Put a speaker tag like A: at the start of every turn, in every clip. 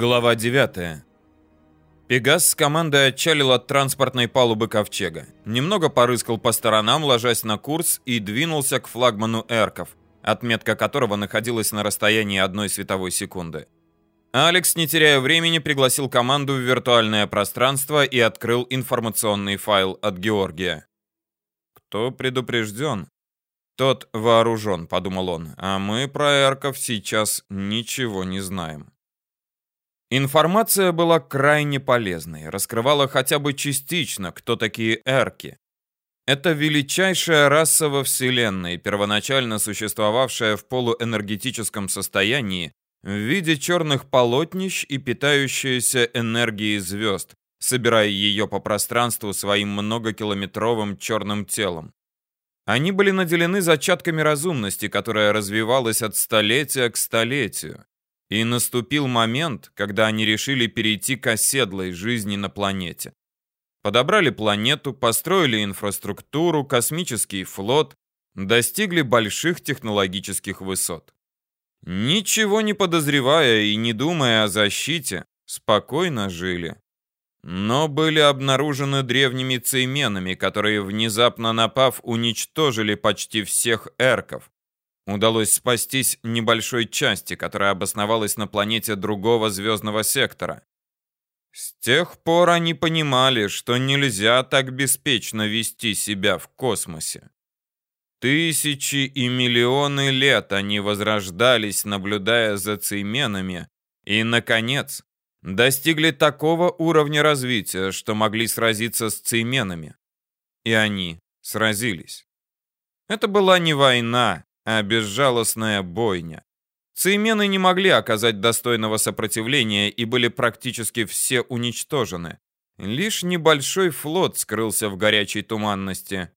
A: Глава 9. Пегас с командой отчалил от транспортной палубы Ковчега. Немного порыскал по сторонам, ложась на курс, и двинулся к флагману Эрков, отметка которого находилась на расстоянии одной световой секунды. Алекс, не теряя времени, пригласил команду в виртуальное пространство и открыл информационный файл от Георгия. «Кто предупрежден?» «Тот вооружен», — подумал он, — «а мы про Эрков сейчас ничего не знаем». Информация была крайне полезной, раскрывала хотя бы частично, кто такие эрки. Это величайшая раса во Вселенной, первоначально существовавшая в полуэнергетическом состоянии, в виде черных полотнищ и питающаяся энергией звезд, собирая ее по пространству своим многокилометровым черным телом. Они были наделены зачатками разумности, которая развивалась от столетия к столетию. И наступил момент, когда они решили перейти к оседлой жизни на планете. Подобрали планету, построили инфраструктуру, космический флот, достигли больших технологических высот. Ничего не подозревая и не думая о защите, спокойно жили. Но были обнаружены древними цейменами, которые, внезапно напав, уничтожили почти всех эрков, Удалось спастись небольшой части, которая обосновалась на планете другого звездного сектора. С тех пор они понимали, что нельзя так беспечно вести себя в космосе. Тысячи и миллионы лет они возрождались, наблюдая за цейменами, и, наконец, достигли такого уровня развития, что могли сразиться с цейменами. И они сразились. Это была не война, а безжалостная бойня. Цеймены не могли оказать достойного сопротивления и были практически все уничтожены. Лишь небольшой флот скрылся в горячей туманности.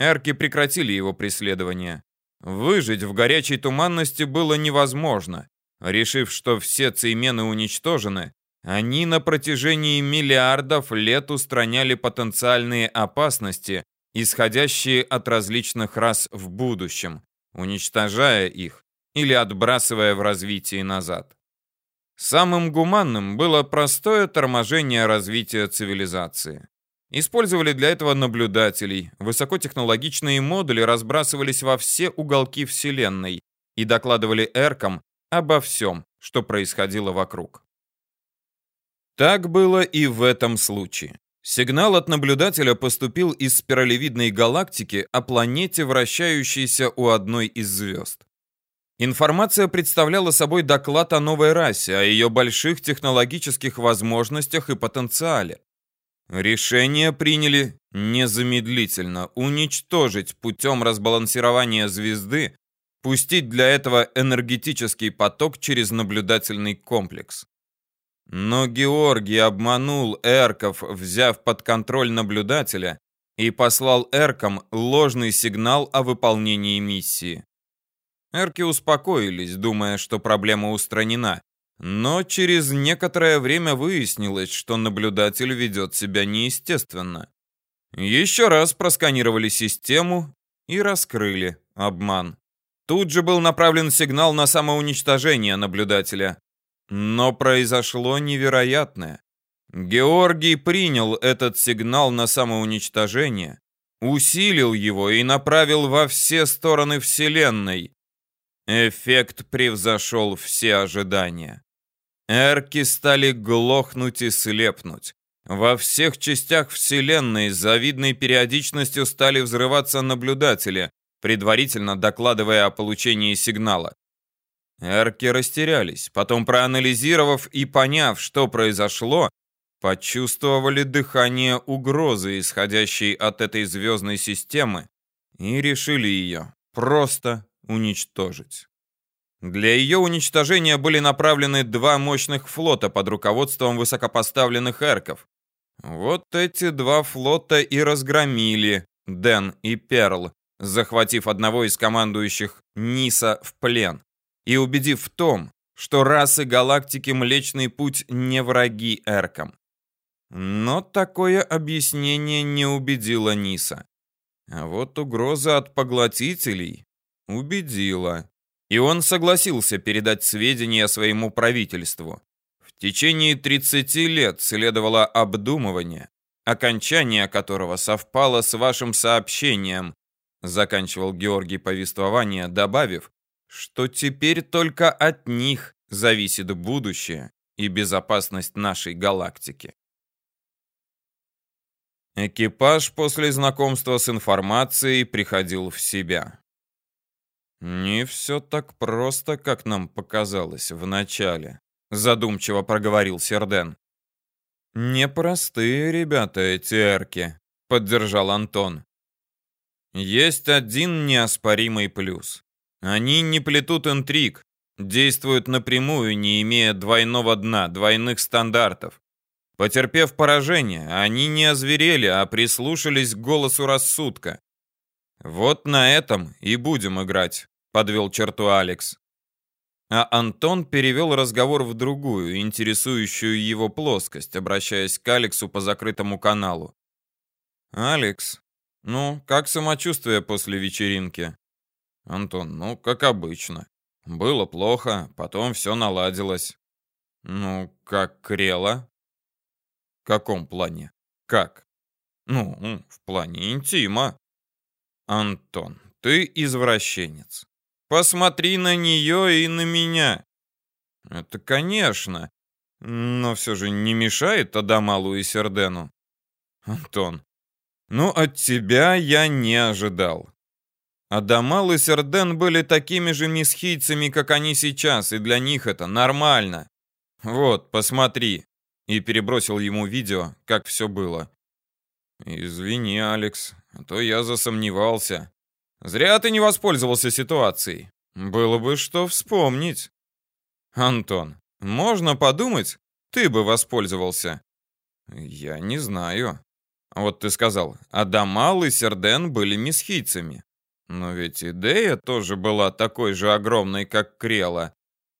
A: Эрки прекратили его преследование. Выжить в горячей туманности было невозможно. Решив, что все цеймены уничтожены, они на протяжении миллиардов лет устраняли потенциальные опасности, исходящие от различных рас в будущем, уничтожая их или отбрасывая в развитии назад. Самым гуманным было простое торможение развития цивилизации. Использовали для этого наблюдателей, высокотехнологичные модули разбрасывались во все уголки Вселенной и докладывали эркам обо всем, что происходило вокруг. Так было и в этом случае. Сигнал от наблюдателя поступил из спиралевидной галактики о планете, вращающейся у одной из звезд. Информация представляла собой доклад о новой расе, о ее больших технологических возможностях и потенциале. Решение приняли незамедлительно уничтожить путем разбалансирования звезды, пустить для этого энергетический поток через наблюдательный комплекс. Но Георгий обманул эрков, взяв под контроль наблюдателя, и послал эркам ложный сигнал о выполнении миссии. Эрки успокоились, думая, что проблема устранена, но через некоторое время выяснилось, что наблюдатель ведет себя неестественно. Еще раз просканировали систему и раскрыли обман. Тут же был направлен сигнал на самоуничтожение наблюдателя. Но произошло невероятное. Георгий принял этот сигнал на самоуничтожение, усилил его и направил во все стороны Вселенной. Эффект превзошел все ожидания. Эрки стали глохнуть и слепнуть. Во всех частях Вселенной с завидной периодичностью стали взрываться наблюдатели, предварительно докладывая о получении сигнала. Эрки растерялись, потом проанализировав и поняв, что произошло, почувствовали дыхание угрозы, исходящей от этой звездной системы, и решили ее просто уничтожить. Для ее уничтожения были направлены два мощных флота под руководством высокопоставленных эрков. Вот эти два флота и разгромили Дэн и Перл, захватив одного из командующих Ниса в плен и убедив в том, что расы галактики Млечный Путь не враги Эркам. Но такое объяснение не убедило Ниса. А вот угроза от поглотителей убедила. И он согласился передать сведения своему правительству. В течение 30 лет следовало обдумывание, окончание которого совпало с вашим сообщением, заканчивал Георгий повествование, добавив, что теперь только от них зависит будущее и безопасность нашей галактики. Экипаж после знакомства с информацией приходил в себя. Не все так просто, как нам показалось в начале задумчиво проговорил Серден. Непростые ребята эти эрки, поддержал Антон. Есть один неоспоримый плюс. Они не плетут интриг, действуют напрямую, не имея двойного дна, двойных стандартов. Потерпев поражение, они не озверели, а прислушались к голосу рассудка. Вот на этом и будем играть, подвел черту Алекс а Антон перевел разговор в другую, интересующую его плоскость, обращаясь к Алексу по закрытому каналу. «Алекс, ну, как самочувствие после вечеринки?» «Антон, ну, как обычно. Было плохо, потом все наладилось». «Ну, как крела?» «В каком плане? Как?» «Ну, в плане интима». «Антон, ты извращенец. Посмотри на нее и на меня. Это, конечно, но все же не мешает Адамалу и Сердену. Антон, ну от тебя я не ожидал. Адамал и Серден были такими же месхийцами, как они сейчас, и для них это нормально. Вот, посмотри. И перебросил ему видео, как все было. Извини, Алекс, а то я засомневался. Зря ты не воспользовался ситуацией. Было бы что вспомнить. Антон, можно подумать, ты бы воспользовался. Я не знаю. Вот ты сказал, Адамал и Серден были месхийцами. Но ведь идея тоже была такой же огромной, как Крела.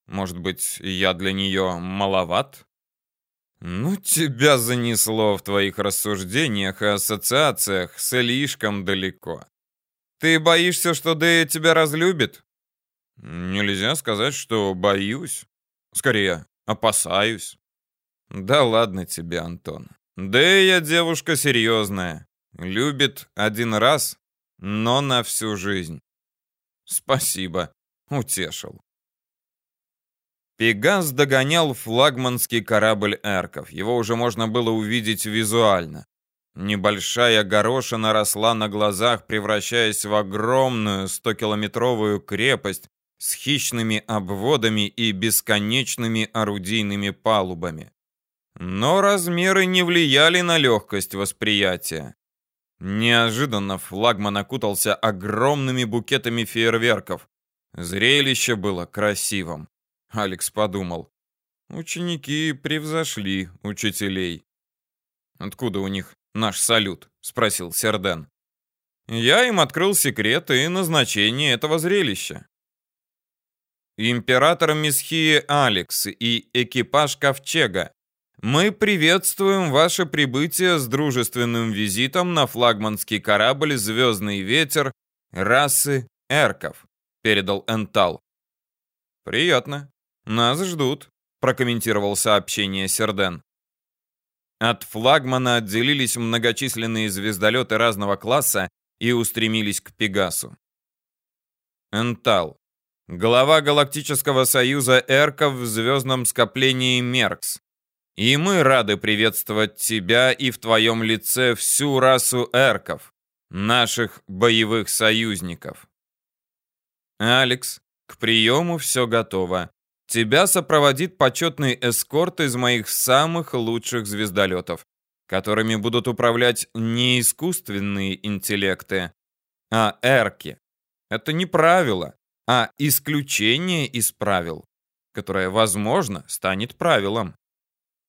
A: Может быть, я для нее маловат? Ну, тебя занесло в твоих рассуждениях и ассоциациях слишком далеко. Ты боишься, что Дэя тебя разлюбит? Нельзя сказать, что боюсь. Скорее, опасаюсь. Да ладно тебе, Антон. Дэя девушка серьезная. Любит один раз, но на всю жизнь. Спасибо, утешил. Пегас догонял флагманский корабль Эрков. Его уже можно было увидеть визуально. Небольшая горошина росла на глазах, превращаясь в огромную 100-километровую крепость с хищными обводами и бесконечными орудийными палубами. Но размеры не влияли на легкость восприятия. Неожиданно флагман окутался огромными букетами фейерверков. Зрелище было красивым. Алекс подумал. Ученики превзошли учителей. Откуда у них наш салют?» — спросил Серден. Я им открыл секрет и назначение этого зрелища. Император Месхии Алекс и экипаж Ковчега, мы приветствуем ваше прибытие с дружественным визитом на флагманский корабль «Звездный ветер» расы Эрков, передал Энтал. Приятно. Нас ждут, прокомментировал сообщение Серден. От флагмана отделились многочисленные звездолеты разного класса и устремились к Пегасу. Энтал. Глава Галактического Союза Эрков в звездном скоплении Меркс. И мы рады приветствовать тебя и в твоем лице всю расу Эрков, наших боевых союзников. Алекс, к приему все готово. Тебя сопроводит почетный эскорт из моих самых лучших звездолетов, которыми будут управлять не искусственные интеллекты, а эрки. Это не правило, а исключение из правил, которое, возможно, станет правилом.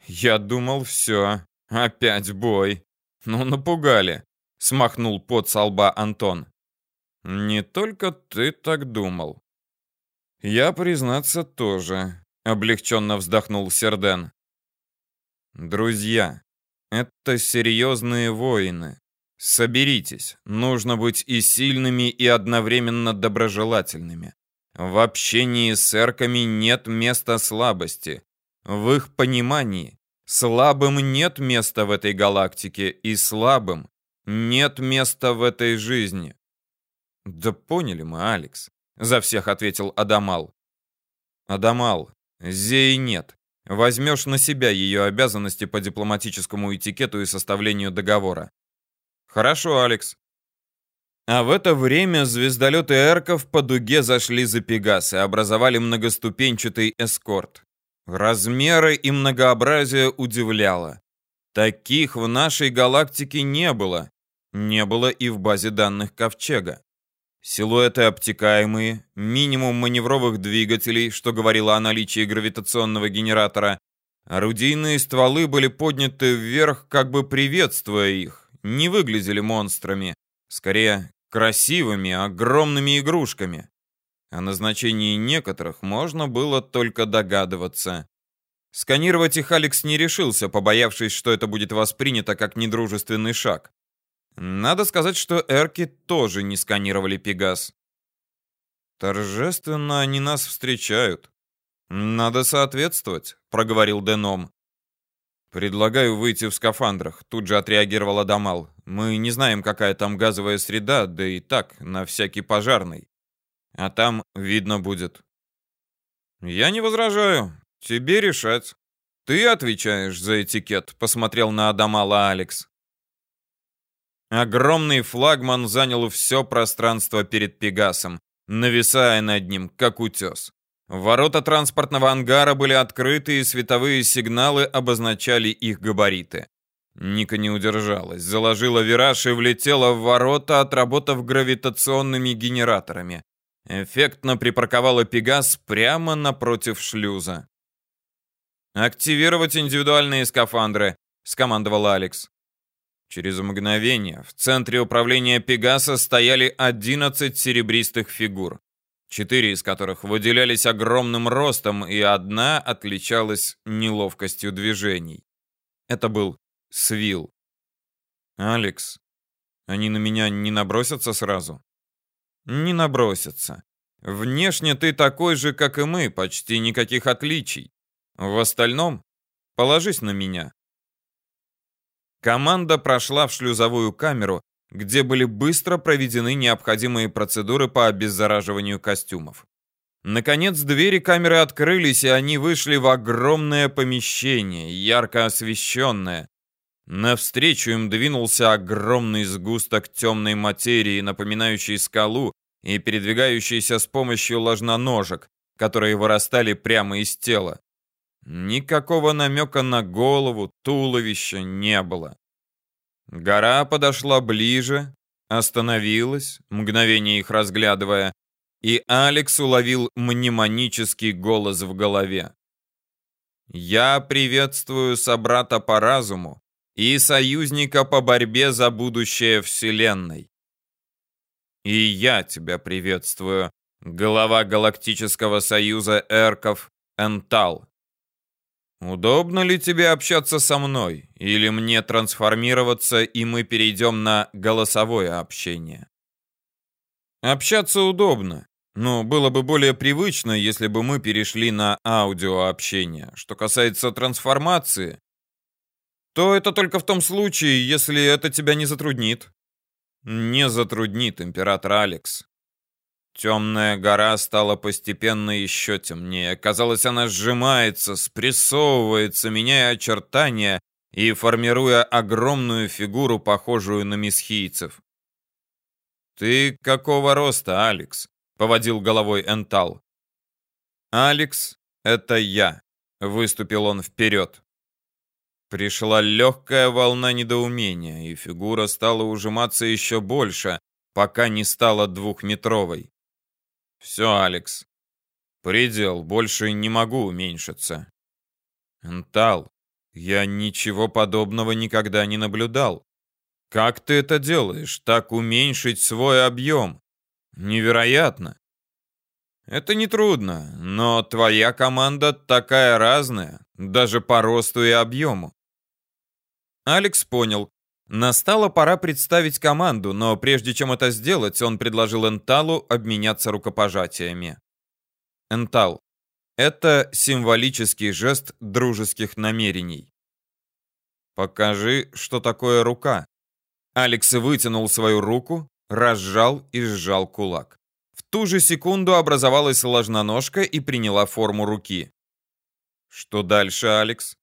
A: Я думал, все, опять бой. Ну, напугали, смахнул пот со лба Антон. Не только ты так думал. Я, признаться, тоже, облегченно вздохнул Серден. Друзья, это серьезные воины. Соберитесь, нужно быть и сильными, и одновременно доброжелательными. В общении с эрками нет места слабости. В их понимании слабым нет места в этой галактике, и слабым нет места в этой жизни. Да поняли мы, Алекс, за всех ответил Адамал. Адамал, Зеи нет. Возьмешь на себя ее обязанности по дипломатическому этикету и составлению договора. Хорошо, Алекс. А в это время звездолеты Эрков по дуге зашли за Пегас и образовали многоступенчатый эскорт. Размеры и многообразие удивляло. Таких в нашей галактике не было. Не было и в базе данных Ковчега. Силуэты обтекаемые, минимум маневровых двигателей, что говорило о наличии гравитационного генератора. Орудийные стволы были подняты вверх, как бы приветствуя их. Не выглядели монстрами. Скорее, красивыми, огромными игрушками. О назначении некоторых можно было только догадываться. Сканировать их Алекс не решился, побоявшись, что это будет воспринято как недружественный шаг. Надо сказать, что эрки тоже не сканировали Пегас. Торжественно они нас встречают. Надо соответствовать, проговорил Деном. Предлагаю выйти в скафандрах, тут же отреагировал Адамал. Мы не знаем, какая там газовая среда, да и так, на всякий пожарный. А там видно будет. Я не возражаю. Тебе решать. Ты отвечаешь за этикет, посмотрел на Адамала Алекс. Огромный флагман занял все пространство перед Пегасом, нависая над ним, как утес. Ворота транспортного ангара были открыты, и световые сигналы обозначали их габариты. Ника не удержалась, заложила вираж и влетела в ворота, отработав гравитационными генераторами. Эффектно припарковала Пегас прямо напротив шлюза. «Активировать индивидуальные скафандры», — скомандовал Алекс. Через мгновение в центре управления Пегаса стояли 11 серебристых фигур, четыре из которых выделялись огромным ростом, и одна отличалась неловкостью движений. Это был Свил. «Алекс, они на меня не набросятся сразу?» «Не набросятся. Внешне ты такой же, как и мы, почти никаких отличий. В остальном положись на меня. Команда прошла в шлюзовую камеру, где были быстро проведены необходимые процедуры по обеззараживанию костюмов. Наконец, двери камеры открылись, и они вышли в огромное помещение, ярко освещенное. Навстречу им двинулся огромный сгусток темной материи, напоминающий скалу и передвигающийся с помощью ложноножек, которые вырастали прямо из тела. Никакого намека на голову, туловище не было. Гора подошла ближе, остановилась, мгновение их разглядывая, и Алекс уловил мнемонический голос в голове. «Я приветствую собрата по разуму и союзника по борьбе за будущее Вселенной. И я тебя приветствую, глава Галактического Союза Эрков Энтал. Удобно ли тебе общаться со мной? Или мне трансформироваться, и мы перейдем на голосовое общение? Общаться удобно, но было бы более привычно, если бы мы перешли на аудиообщение. Что касается трансформации, то это только в том случае, если это тебя не затруднит. Не затруднит, император Алекс. Темная гора стала постепенно еще темнее. Казалось, она сжимается, спрессовывается, меняя очертания и формируя огромную фигуру, похожую на месхийцев. «Ты какого роста, Алекс?» — поводил головой Энтал. «Алекс — это я», — выступил он вперед. Пришла легкая волна недоумения, и фигура стала ужиматься еще больше, пока не стала двухметровой. Все, Алекс. Предел, больше не могу уменьшиться. Энтал, я ничего подобного никогда не наблюдал. Как ты это делаешь, так уменьшить свой объем? Невероятно. Это не трудно, но твоя команда такая разная, даже по росту и объему. Алекс понял, Настала пора представить команду, но прежде чем это сделать, он предложил Энталу обменяться рукопожатиями. Энтал, Это символический жест дружеских намерений. «Покажи, что такое рука». Алекс вытянул свою руку, разжал и сжал кулак. В ту же секунду образовалась ложноножка и приняла форму руки. Что дальше, Алекс?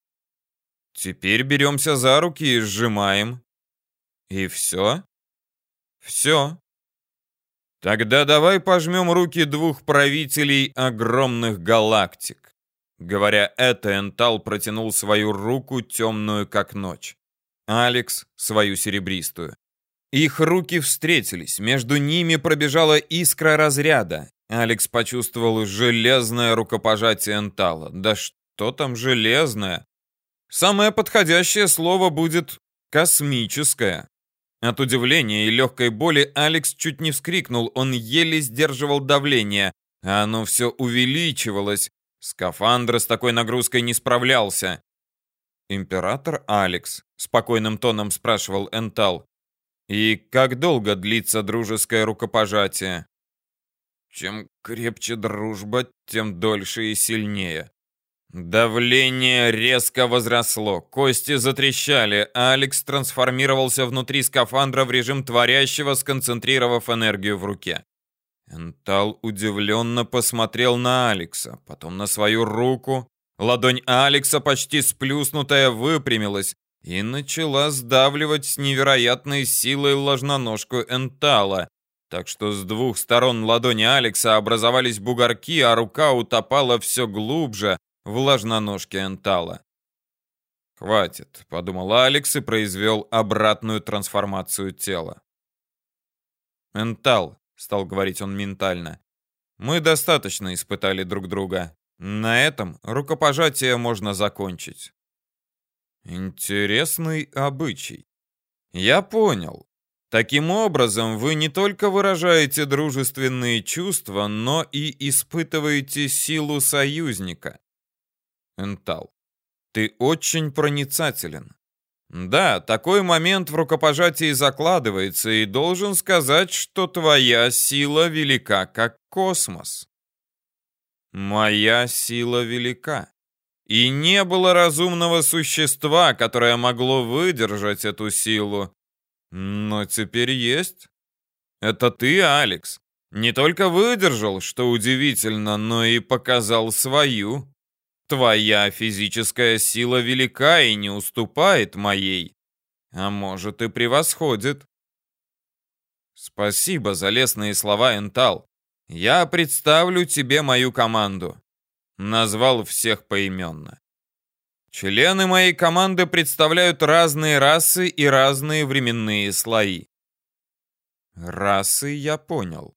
A: Теперь беремся за руки и сжимаем. И все? Все. Тогда давай пожмем руки двух правителей огромных галактик. Говоря это, Энтал протянул свою руку, темную как ночь. Алекс — свою серебристую. Их руки встретились, между ними пробежала искра разряда. Алекс почувствовал железное рукопожатие Энтала. Да что там железное? Самое подходящее слово будет «космическое». От удивления и легкой боли Алекс чуть не вскрикнул, он еле сдерживал давление, а оно все увеличивалось. Скафандр с такой нагрузкой не справлялся. «Император Алекс», — спокойным тоном спрашивал Энтал, и как долго длится дружеское рукопожатие? Чем крепче дружба, тем дольше и сильнее. Давление резко возросло, кости затрещали, а Алекс трансформировался внутри скафандра в режим творящего, сконцентрировав энергию в руке. Энтал удивленно посмотрел на Алекса, потом на свою руку. Ладонь Алекса, почти сплюснутая, выпрямилась, и начала сдавливать с невероятной силой ложноножку Энтала, так что с двух сторон ладони Алекса образовались бугорки, а рука утопала все глубже в ложноножке Энтала. «Хватит», — подумал Алекс и произвел обратную трансформацию тела. «Энтал», — стал говорить он ментально, — «мы достаточно испытали друг друга. На этом рукопожатие можно закончить». Интересный обычай. Я понял. Таким образом, вы не только выражаете дружественные чувства, но и испытываете силу союзника. Энтал, ты очень проницателен. Да, такой момент в рукопожатии закладывается, и должен сказать, что твоя сила велика, как космос. Моя сила велика. И не было разумного существа, которое могло выдержать эту силу. Но теперь есть. Это ты, Алекс. Не только выдержал, что удивительно, но и показал свою. Твоя физическая сила велика и не уступает моей. А может и превосходит. Спасибо за лестные слова, Энтал. Я представлю тебе мою команду назвал всех поименно. Члены моей команды представляют разные расы и разные временные слои. Расы я понял.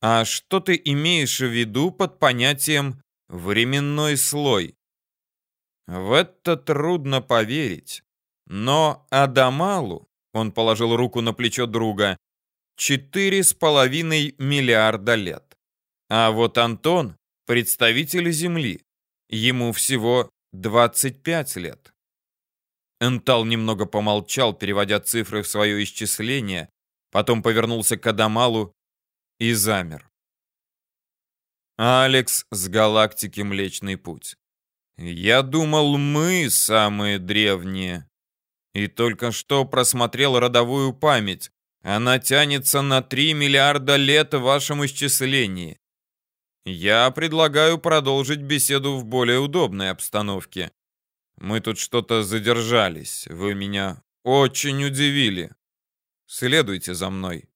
A: А что ты имеешь в виду под понятием «временной слой»? В это трудно поверить. Но Адамалу, он положил руку на плечо друга, четыре с половиной миллиарда лет. А вот Антон представитель Земли. Ему всего 25 лет. Энтал немного помолчал, переводя цифры в свое исчисление, потом повернулся к Адамалу и замер. Алекс с галактики Млечный Путь. Я думал, мы самые древние. И только что просмотрел родовую память. Она тянется на 3 миллиарда лет в вашем исчислении. Я предлагаю продолжить беседу в более удобной обстановке. Мы тут что-то задержались. Вы меня очень удивили. Следуйте за мной.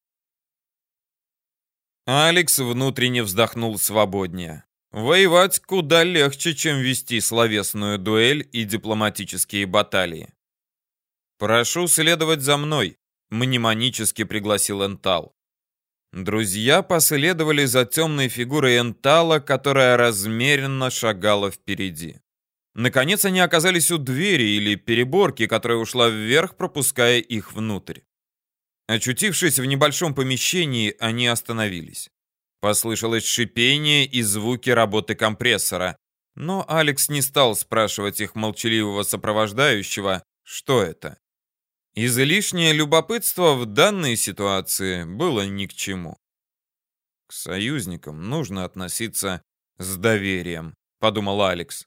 A: Алекс внутренне вздохнул свободнее. Воевать куда легче, чем вести словесную дуэль и дипломатические баталии. «Прошу следовать за мной», — мнемонически пригласил Энтал. Друзья последовали за темной фигурой Энтала, которая размеренно шагала впереди. Наконец они оказались у двери или переборки, которая ушла вверх, пропуская их внутрь. Очутившись в небольшом помещении, они остановились. Послышалось шипение и звуки работы компрессора, но Алекс не стал спрашивать их молчаливого сопровождающего, что это. Излишнее любопытство в данной ситуации было ни к чему. К союзникам нужно относиться с доверием, подумал Алекс.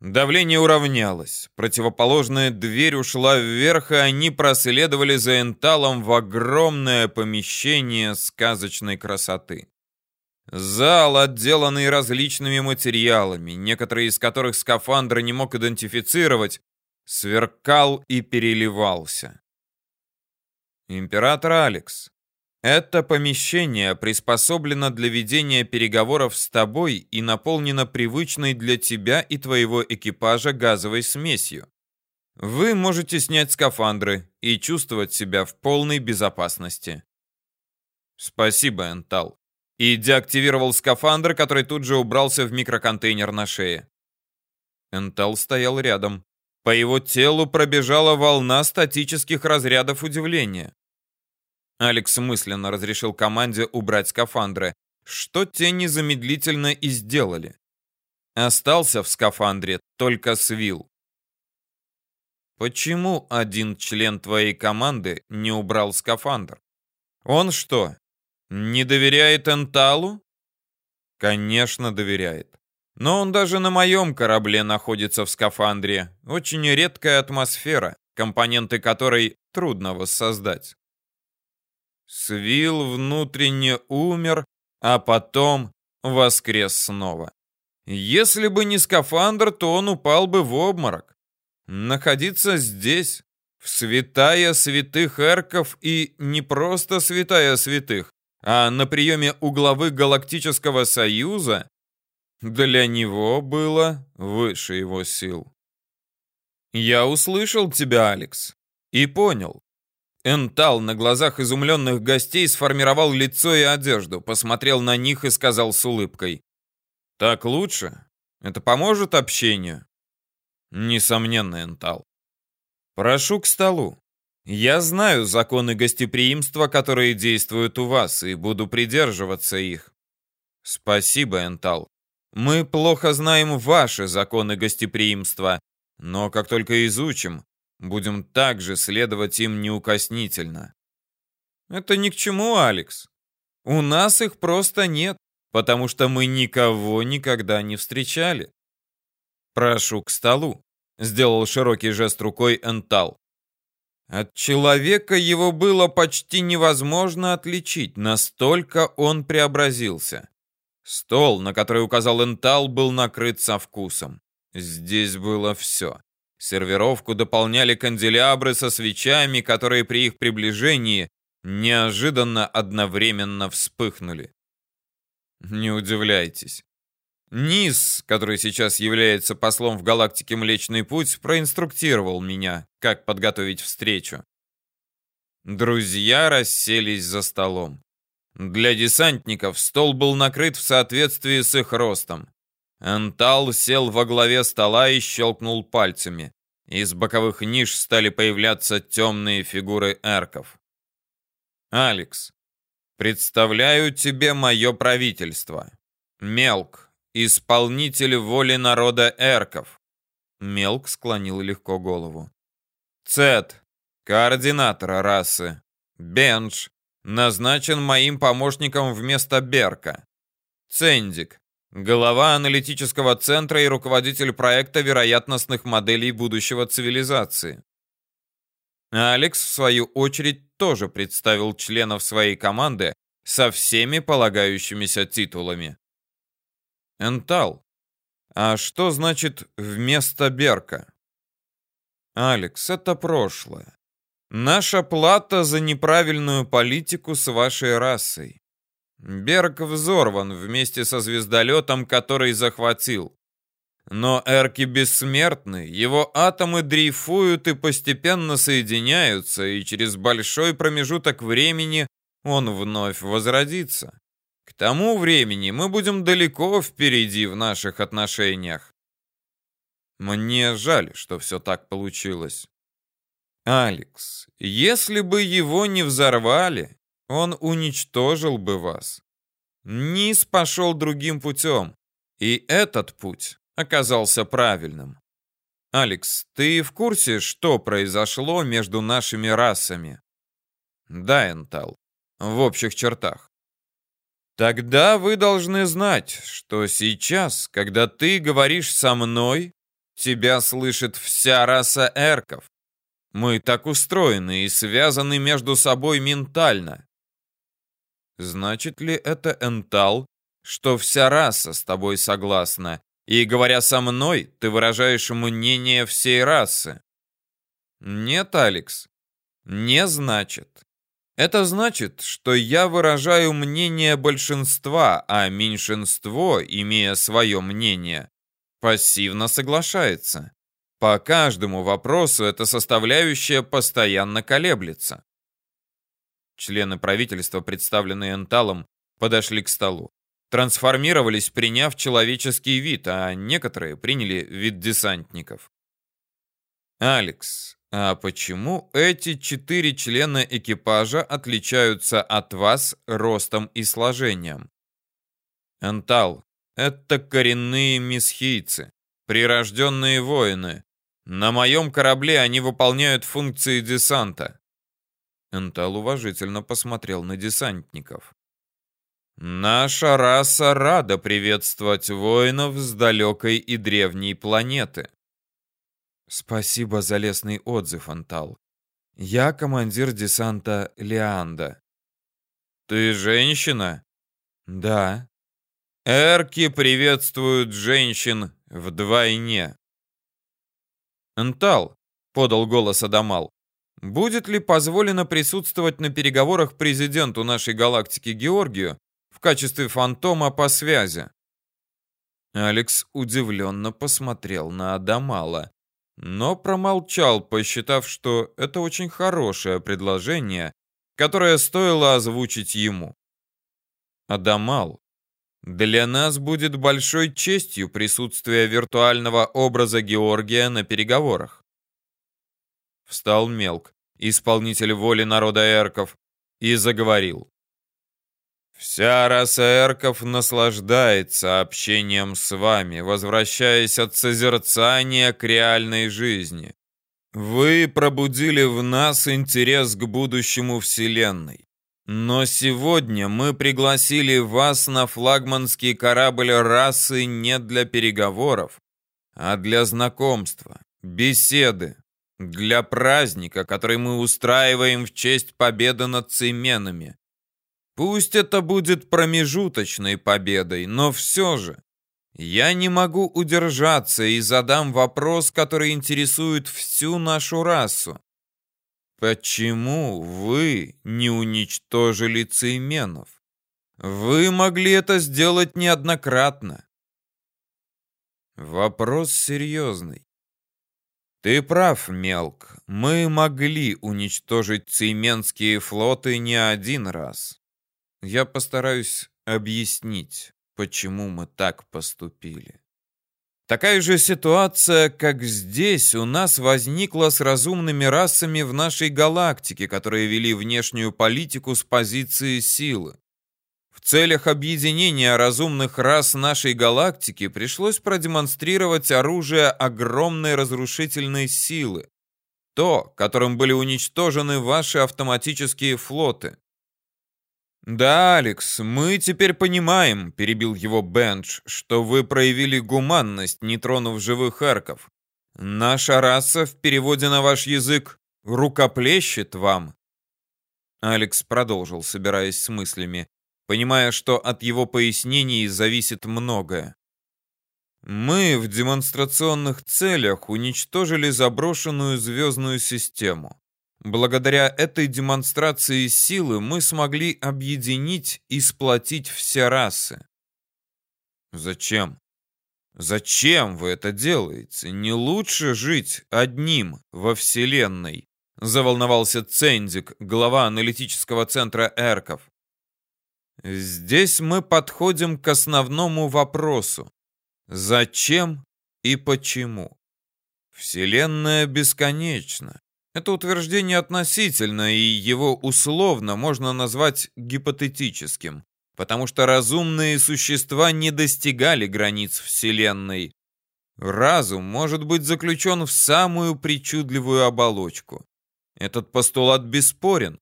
A: Давление уравнялось. Противоположная дверь ушла вверх, и они проследовали за Энталом в огромное помещение сказочной красоты. Зал, отделанный различными материалами, некоторые из которых скафандр не мог идентифицировать, сверкал и переливался. Император Алекс, это помещение приспособлено для ведения переговоров с тобой и наполнено привычной для тебя и твоего экипажа газовой смесью. Вы можете снять скафандры и чувствовать себя в полной безопасности. Спасибо, Энтал. И деактивировал скафандр, который тут же убрался в микроконтейнер на шее. Энтал стоял рядом. По его телу пробежала волна статических разрядов удивления. Алекс мысленно разрешил команде убрать скафандры, что те незамедлительно и сделали. Остался в скафандре только Свил. Почему один член твоей команды не убрал скафандр? Он что, не доверяет Энталу? Конечно, доверяет. Но он даже на моем корабле находится в скафандре. Очень редкая атмосфера, компоненты которой трудно воссоздать. Свил внутренне умер, а потом воскрес снова. Если бы не скафандр, то он упал бы в обморок. Находиться здесь, в святая святых эрков и не просто святая святых, а на приеме у главы Галактического Союза, для него было выше его сил. Я услышал тебя, Алекс, и понял, Энтал на глазах изумленных гостей сформировал лицо и одежду, посмотрел на них и сказал с улыбкой. «Так лучше? Это поможет общению?» «Несомненно, Энтал. Прошу к столу. Я знаю законы гостеприимства, которые действуют у вас, и буду придерживаться их». «Спасибо, Энтал. Мы плохо знаем ваши законы гостеприимства, но как только изучим, Будем также следовать им неукоснительно. Это ни к чему, Алекс. У нас их просто нет, потому что мы никого никогда не встречали. Прошу к столу, сделал широкий жест рукой Энтал. От человека его было почти невозможно отличить, настолько он преобразился. Стол, на который указал Энтал, был накрыт со вкусом. Здесь было все. Сервировку дополняли канделябры со свечами, которые при их приближении неожиданно одновременно вспыхнули. Не удивляйтесь. Низ, который сейчас является послом в галактике Млечный Путь, проинструктировал меня, как подготовить встречу. Друзья расселись за столом. Для десантников стол был накрыт в соответствии с их ростом. Антал сел во главе стола и щелкнул пальцами. Из боковых ниш стали появляться темные фигуры эрков. «Алекс, представляю тебе мое правительство. Мелк, исполнитель воли народа эрков». Мелк склонил легко голову. «Цет, координатор расы. Бенж, назначен моим помощником вместо Берка. Цендик, Глава аналитического центра и руководитель проекта вероятностных моделей будущего цивилизации. Алекс, в свою очередь, тоже представил членов своей команды со всеми полагающимися титулами. Энтал. А что значит «вместо Берка»? Алекс, это прошлое. Наша плата за неправильную политику с вашей расой. Берг взорван вместе со звездолетом, который захватил. Но Эрки бессмертны, его атомы дрейфуют и постепенно соединяются, и через большой промежуток времени он вновь возродится. К тому времени мы будем далеко впереди в наших отношениях. Мне жаль, что все так получилось. Алекс, если бы его не взорвали, он уничтожил бы вас. Низ пошел другим путем, и этот путь оказался правильным. Алекс, ты в курсе, что произошло между нашими расами? Да, Энтал, в общих чертах. Тогда вы должны знать, что сейчас, когда ты говоришь со мной, тебя слышит вся раса эрков. Мы так устроены и связаны между собой ментально. Значит ли это, Энтал, что вся раса с тобой согласна, и, говоря со мной, ты выражаешь мнение всей расы? Нет, Алекс, не значит. Это значит, что я выражаю мнение большинства, а меньшинство, имея свое мнение, пассивно соглашается. По каждому вопросу эта составляющая постоянно колеблется. Члены правительства, представленные Энталом, подошли к столу. Трансформировались, приняв человеческий вид, а некоторые приняли вид десантников. «Алекс, а почему эти четыре члена экипажа отличаются от вас ростом и сложением?» «Энтал, это коренные месхийцы, прирожденные воины, на моем корабле они выполняют функции десанта. Энтал уважительно посмотрел на десантников. Наша раса рада приветствовать воинов с далекой и древней планеты. Спасибо за лестный отзыв, Антал. Я командир десанта Леанда. Ты женщина? Да. Эрки приветствуют женщин вдвойне. «Энтал», — подал голос Адамал, — «будет ли позволено присутствовать на переговорах президенту нашей галактики Георгию в качестве фантома по связи?» Алекс удивленно посмотрел на Адамала, но промолчал, посчитав, что это очень хорошее предложение, которое стоило озвучить ему. Адамал для нас будет большой честью присутствие виртуального образа Георгия на переговорах. Встал Мелк, исполнитель воли народа эрков, и заговорил. Вся раса эрков наслаждается общением с вами, возвращаясь от созерцания к реальной жизни. Вы пробудили в нас интерес к будущему Вселенной. Но сегодня мы пригласили вас на флагманский корабль расы не для переговоров, а для знакомства, беседы, для праздника, который мы устраиваем в честь победы над цейменами. Пусть это будет промежуточной победой, но все же я не могу удержаться и задам вопрос, который интересует всю нашу расу. Почему вы не уничтожили цейменов? Вы могли это сделать неоднократно. Вопрос серьезный. Ты прав, Мелк. Мы могли уничтожить цейменские флоты не один раз. Я постараюсь объяснить, почему мы так поступили. Такая же ситуация, как здесь, у нас возникла с разумными расами в нашей галактике, которые вели внешнюю политику с позиции силы. Целях объединения разумных рас нашей галактики пришлось продемонстрировать оружие огромной разрушительной силы. То, которым были уничтожены ваши автоматические флоты. «Да, Алекс, мы теперь понимаем», — перебил его Бенч, «что вы проявили гуманность, не тронув живых арков. Наша раса в переводе на ваш язык рукоплещет вам». Алекс продолжил, собираясь с мыслями, понимая, что от его пояснений зависит многое. Мы в демонстрационных целях уничтожили заброшенную звездную систему. Благодаря этой демонстрации силы мы смогли объединить и сплотить все расы. Зачем? Зачем вы это делаете? Не лучше жить одним во Вселенной? Заволновался Цендик, глава аналитического центра Эрков. Здесь мы подходим к основному вопросу. Зачем и почему? Вселенная бесконечна. Это утверждение относительно, и его условно можно назвать гипотетическим, потому что разумные существа не достигали границ Вселенной. Разум может быть заключен в самую причудливую оболочку. Этот постулат бесспорен.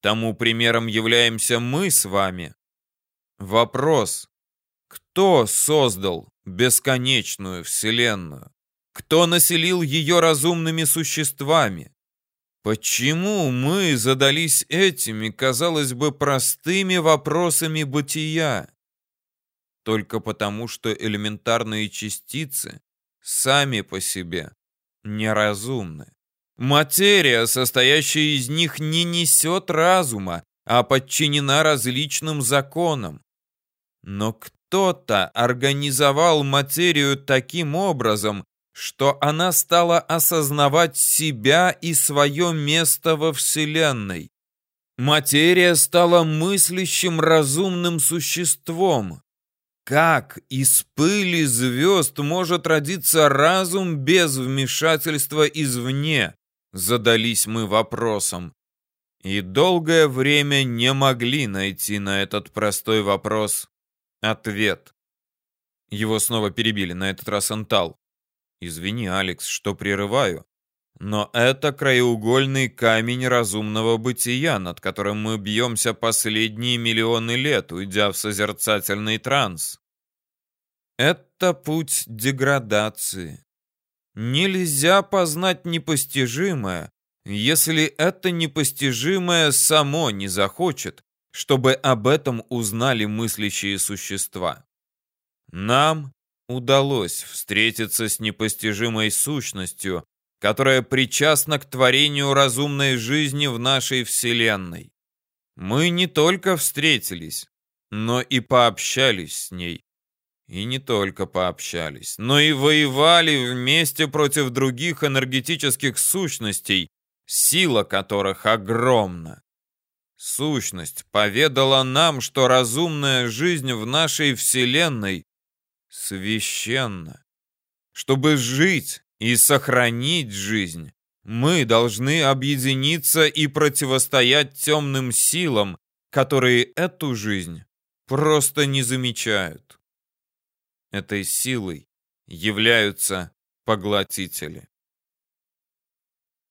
A: Тому примером являемся мы с вами. Вопрос. Кто создал бесконечную Вселенную? Кто населил ее разумными существами? Почему мы задались этими, казалось бы, простыми вопросами бытия? Только потому, что элементарные частицы сами по себе неразумны. Материя, состоящая из них, не несет разума, а подчинена различным законам. Но кто-то организовал материю таким образом, что она стала осознавать себя и свое место во Вселенной. Материя стала мыслящим разумным существом. Как из пыли звезд может родиться разум без вмешательства извне? Задались мы вопросом. И долгое время не могли найти на этот простой вопрос ответ. Его снова перебили, на этот раз Антал. Извини, Алекс, что прерываю. Но это краеугольный камень разумного бытия, над которым мы бьемся последние миллионы лет, уйдя в созерцательный транс. Это путь деградации. Нельзя познать непостижимое, если это непостижимое само не захочет, чтобы об этом узнали мыслящие существа. Нам удалось встретиться с непостижимой сущностью, которая причастна к творению разумной жизни в нашей Вселенной. Мы не только встретились, но и пообщались с ней. И не только пообщались, но и воевали вместе против других энергетических сущностей, сила которых огромна. Сущность поведала нам, что разумная жизнь в нашей Вселенной священна. Чтобы жить и сохранить жизнь, мы должны объединиться и противостоять темным силам, которые эту жизнь просто не замечают. Этой силой являются поглотители.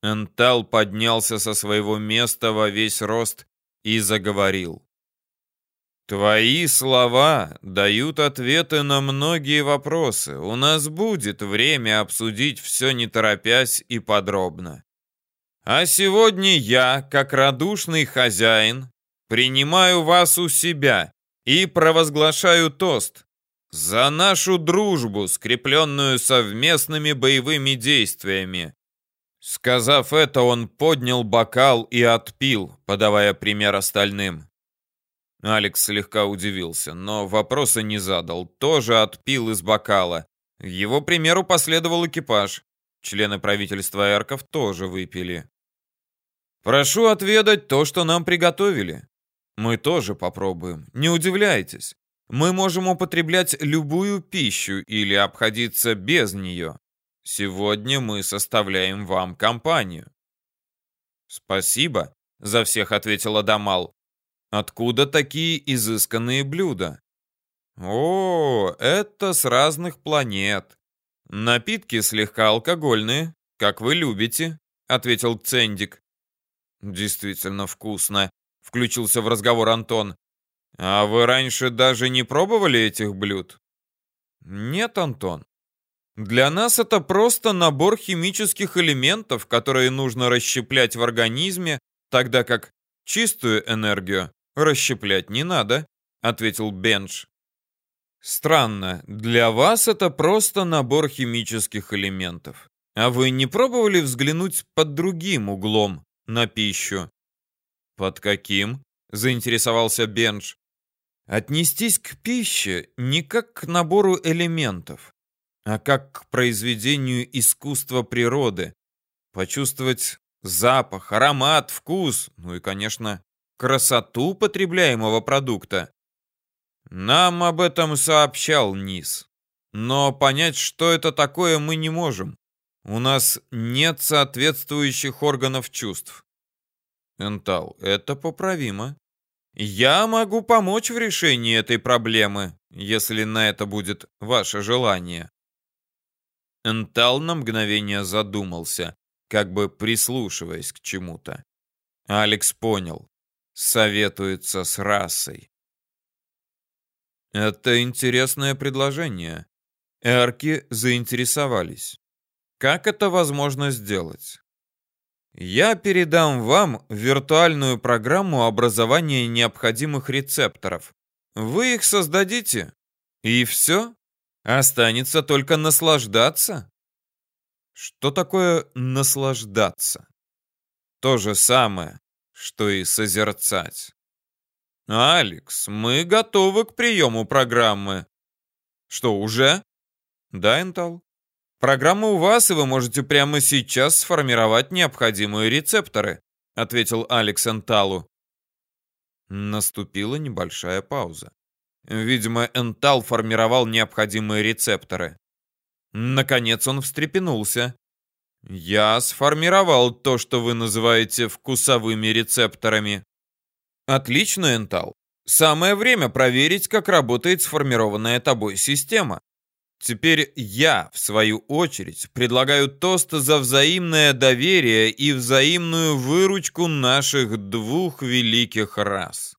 A: Энтал поднялся со своего места во весь рост и заговорил. Твои слова дают ответы на многие вопросы. У нас будет время обсудить все не торопясь и подробно. А сегодня я, как радушный хозяин, принимаю вас у себя и провозглашаю тост за нашу дружбу, скрепленную совместными боевыми действиями. Сказав это, он поднял бокал и отпил, подавая пример остальным. Алекс слегка удивился, но вопроса не задал. Тоже отпил из бокала. Его примеру последовал экипаж. Члены правительства Эрков тоже выпили. «Прошу отведать то, что нам приготовили. Мы тоже попробуем. Не удивляйтесь. Мы можем употреблять любую пищу или обходиться без нее. Сегодня мы составляем вам компанию. Спасибо, за всех ответила Дамал. Откуда такие изысканные блюда? О, это с разных планет. Напитки слегка алкогольные, как вы любите, ответил Цендик. Действительно вкусно, включился в разговор Антон. А вы раньше даже не пробовали этих блюд? Нет, Антон. Для нас это просто набор химических элементов, которые нужно расщеплять в организме, тогда как чистую энергию расщеплять не надо, ответил Бенш. Странно, для вас это просто набор химических элементов. А вы не пробовали взглянуть под другим углом на пищу? Под каким? заинтересовался Бенш. Отнестись к пище не как к набору элементов, а как к произведению искусства природы. Почувствовать запах, аромат, вкус, ну и, конечно, красоту потребляемого продукта. Нам об этом сообщал Низ. Но понять, что это такое, мы не можем. У нас нет соответствующих органов чувств. Энтал, это поправимо. Я могу помочь в решении этой проблемы, если на это будет ваше желание. Энтал на мгновение задумался, как бы прислушиваясь к чему-то. Алекс понял. Советуется с расой. Это интересное предложение. Эрки заинтересовались. Как это возможно сделать? Я передам вам виртуальную программу образования необходимых рецепторов. Вы их создадите, и все. Останется только наслаждаться. Что такое наслаждаться? То же самое, что и созерцать. Алекс, мы готовы к приему программы. Что, уже? Да, Интал. Программа у вас, и вы можете прямо сейчас сформировать необходимые рецепторы, ответил Алекс Энталу. Наступила небольшая пауза. Видимо, Энтал формировал необходимые рецепторы. Наконец он встрепенулся. «Я сформировал то, что вы называете вкусовыми рецепторами». «Отлично, Энтал. Самое время проверить, как работает сформированная тобой система. Теперь я, в свою очередь, предлагаю тост за взаимное доверие и взаимную выручку наших двух великих рас».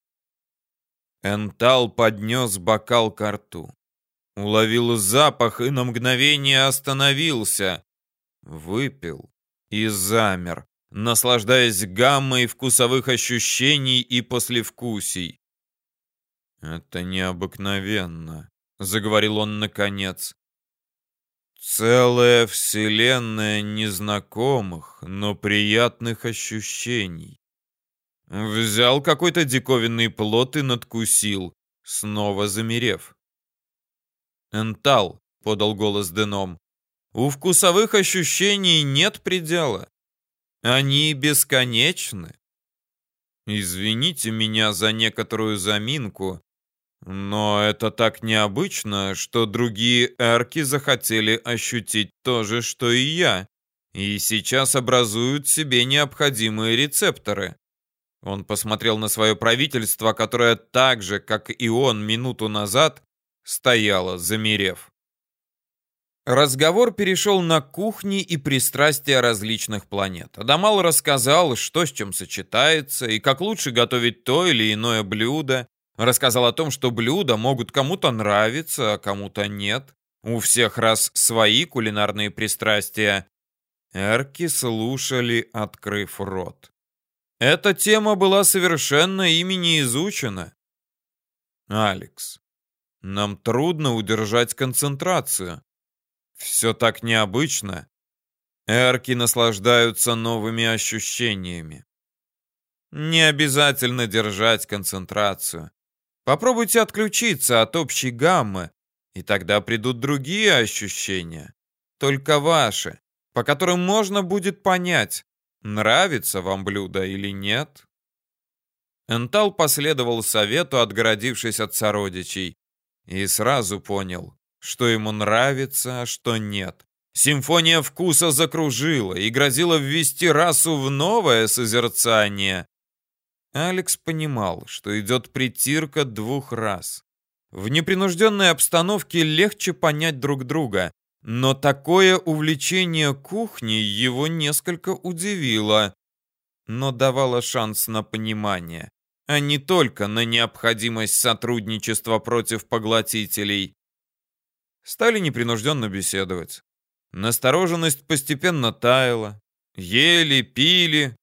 A: Энтал поднес бокал к рту. Уловил запах и на мгновение остановился. Выпил и замер, наслаждаясь гаммой вкусовых ощущений и послевкусий. «Это необыкновенно», — заговорил он наконец. «Целая вселенная незнакомых, но приятных ощущений. Взял какой-то диковинный плод и надкусил, снова замерев. «Энтал», — подал голос Деном, — «у вкусовых ощущений нет предела. Они бесконечны. Извините меня за некоторую заминку, но это так необычно, что другие эрки захотели ощутить то же, что и я, и сейчас образуют себе необходимые рецепторы. Он посмотрел на свое правительство, которое так же, как и он минуту назад, стояло, замерев. Разговор перешел на кухни и пристрастия различных планет. Адамал рассказал, что с чем сочетается и как лучше готовить то или иное блюдо. Рассказал о том, что блюда могут кому-то нравиться, а кому-то нет. У всех раз свои кулинарные пристрастия. Эрки слушали, открыв рот. Эта тема была совершенно ими не изучена. Алекс, нам трудно удержать концентрацию. Все так необычно. Эрки наслаждаются новыми ощущениями. Не обязательно держать концентрацию. Попробуйте отключиться от общей гаммы, и тогда придут другие ощущения, только ваши, по которым можно будет понять, Нравится вам блюдо или нет? Энтал последовал совету, отгородившись от сородичей, и сразу понял, что ему нравится, а что нет. Симфония вкуса закружила и грозила ввести расу в новое созерцание. Алекс понимал, что идет притирка двух рас. В непринужденной обстановке легче понять друг друга, но такое увлечение кухней его несколько удивило, но давало шанс на понимание, а не только на необходимость сотрудничества против поглотителей. Стали непринужденно беседовать. Настороженность постепенно таяла. Ели, пили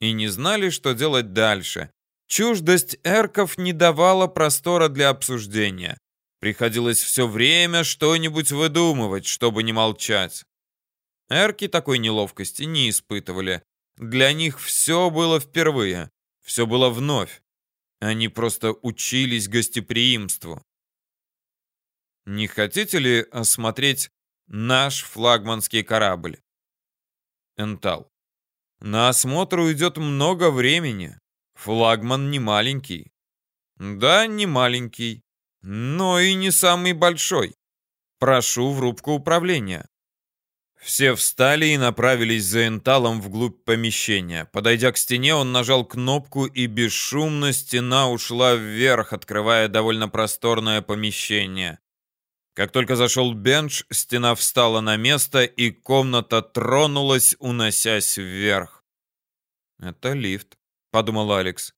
A: и не знали, что делать дальше. Чуждость эрков не давала простора для обсуждения. Приходилось все время что-нибудь выдумывать, чтобы не молчать. Эрки такой неловкости не испытывали. Для них все было впервые, все было вновь. Они просто учились гостеприимству. Не хотите ли осмотреть наш флагманский корабль? Энтал. На осмотр уйдет много времени. Флагман не маленький. Да, не маленький но и не самый большой. Прошу в рубку управления. Все встали и направились за Энталом вглубь помещения. Подойдя к стене, он нажал кнопку, и бесшумно стена ушла вверх, открывая довольно просторное помещение. Как только зашел Бенч, стена встала на место, и комната тронулась, уносясь вверх. «Это лифт», — подумал Алекс.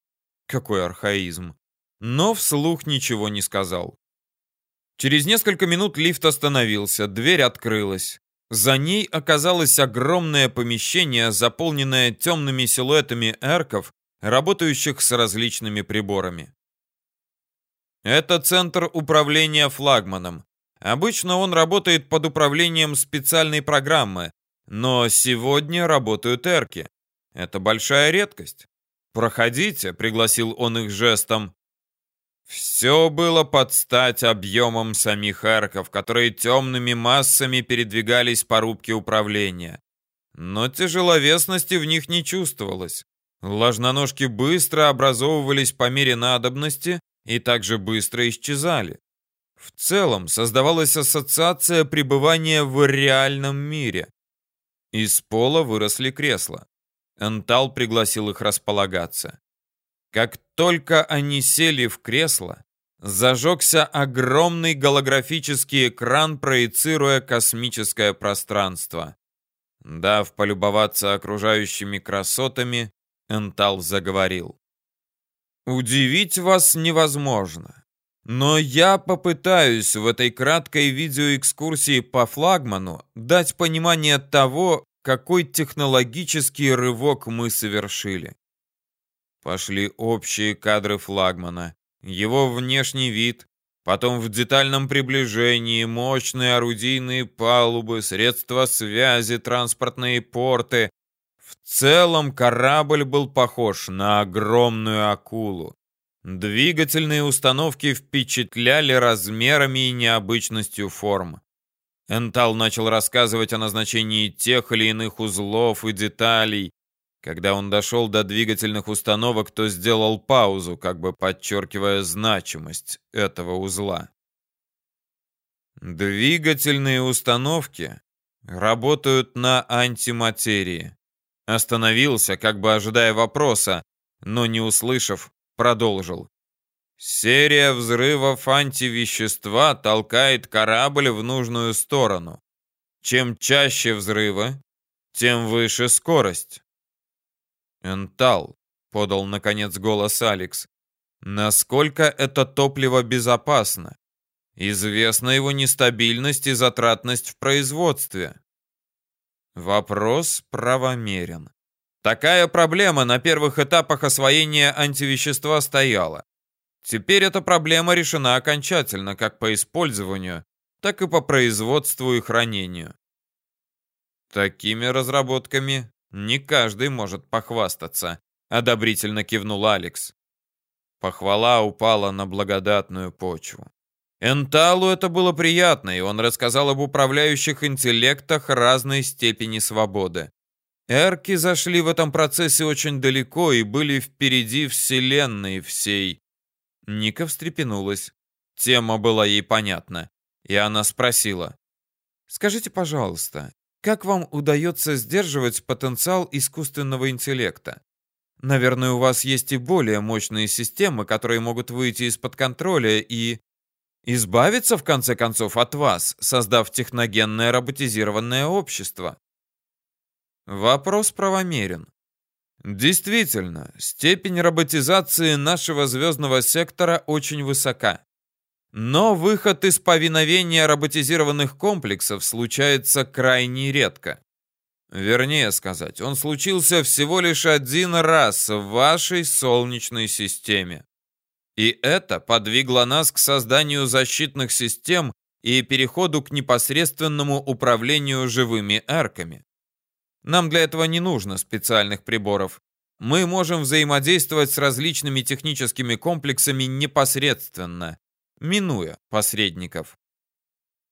A: «Какой архаизм» но вслух ничего не сказал. Через несколько минут лифт остановился, дверь открылась. За ней оказалось огромное помещение, заполненное темными силуэтами эрков, работающих с различными приборами. Это центр управления флагманом. Обычно он работает под управлением специальной программы, но сегодня работают эрки. Это большая редкость. «Проходите», — пригласил он их жестом. Все было под стать объемом самих эрков, которые темными массами передвигались по рубке управления. Но тяжеловесности в них не чувствовалось. Ложноножки быстро образовывались по мере надобности и также быстро исчезали. В целом создавалась ассоциация пребывания в реальном мире. Из пола выросли кресла. Энтал пригласил их располагаться. Как только они сели в кресло, зажегся огромный голографический экран, проецируя космическое пространство. Дав полюбоваться окружающими красотами, Энтал заговорил. «Удивить вас невозможно, но я попытаюсь в этой краткой видеоэкскурсии по флагману дать понимание того, какой технологический рывок мы совершили. Пошли общие кадры флагмана, его внешний вид, потом в детальном приближении мощные орудийные палубы, средства связи, транспортные порты. В целом корабль был похож на огромную акулу. Двигательные установки впечатляли размерами и необычностью форм. Энтал начал рассказывать о назначении тех или иных узлов и деталей. Когда он дошел до двигательных установок, то сделал паузу, как бы подчеркивая значимость этого узла. Двигательные установки работают на антиматерии. Остановился, как бы ожидая вопроса, но не услышав, продолжил. Серия взрывов антивещества толкает корабль в нужную сторону. Чем чаще взрывы, тем выше скорость. «Энтал», — подал наконец голос Алекс, — «насколько это топливо безопасно? Известна его нестабильность и затратность в производстве». Вопрос правомерен. Такая проблема на первых этапах освоения антивещества стояла. Теперь эта проблема решена окончательно как по использованию, так и по производству и хранению. Такими разработками не каждый может похвастаться, одобрительно кивнул Алекс. Похвала упала на благодатную почву. Энталу это было приятно, и он рассказал об управляющих интеллектах разной степени свободы. Эрки зашли в этом процессе очень далеко и были впереди Вселенной всей. Ника встрепенулась. Тема была ей понятна. И она спросила. «Скажите, пожалуйста, как вам удается сдерживать потенциал искусственного интеллекта? Наверное, у вас есть и более мощные системы, которые могут выйти из-под контроля и... избавиться, в конце концов, от вас, создав техногенное роботизированное общество?» Вопрос правомерен. Действительно, степень роботизации нашего звездного сектора очень высока. Но выход из повиновения роботизированных комплексов случается крайне редко. Вернее сказать, он случился всего лишь один раз в вашей Солнечной системе. И это подвигло нас к созданию защитных систем и переходу к непосредственному управлению живыми арками. Нам для этого не нужно специальных приборов. Мы можем взаимодействовать с различными техническими комплексами непосредственно, минуя посредников.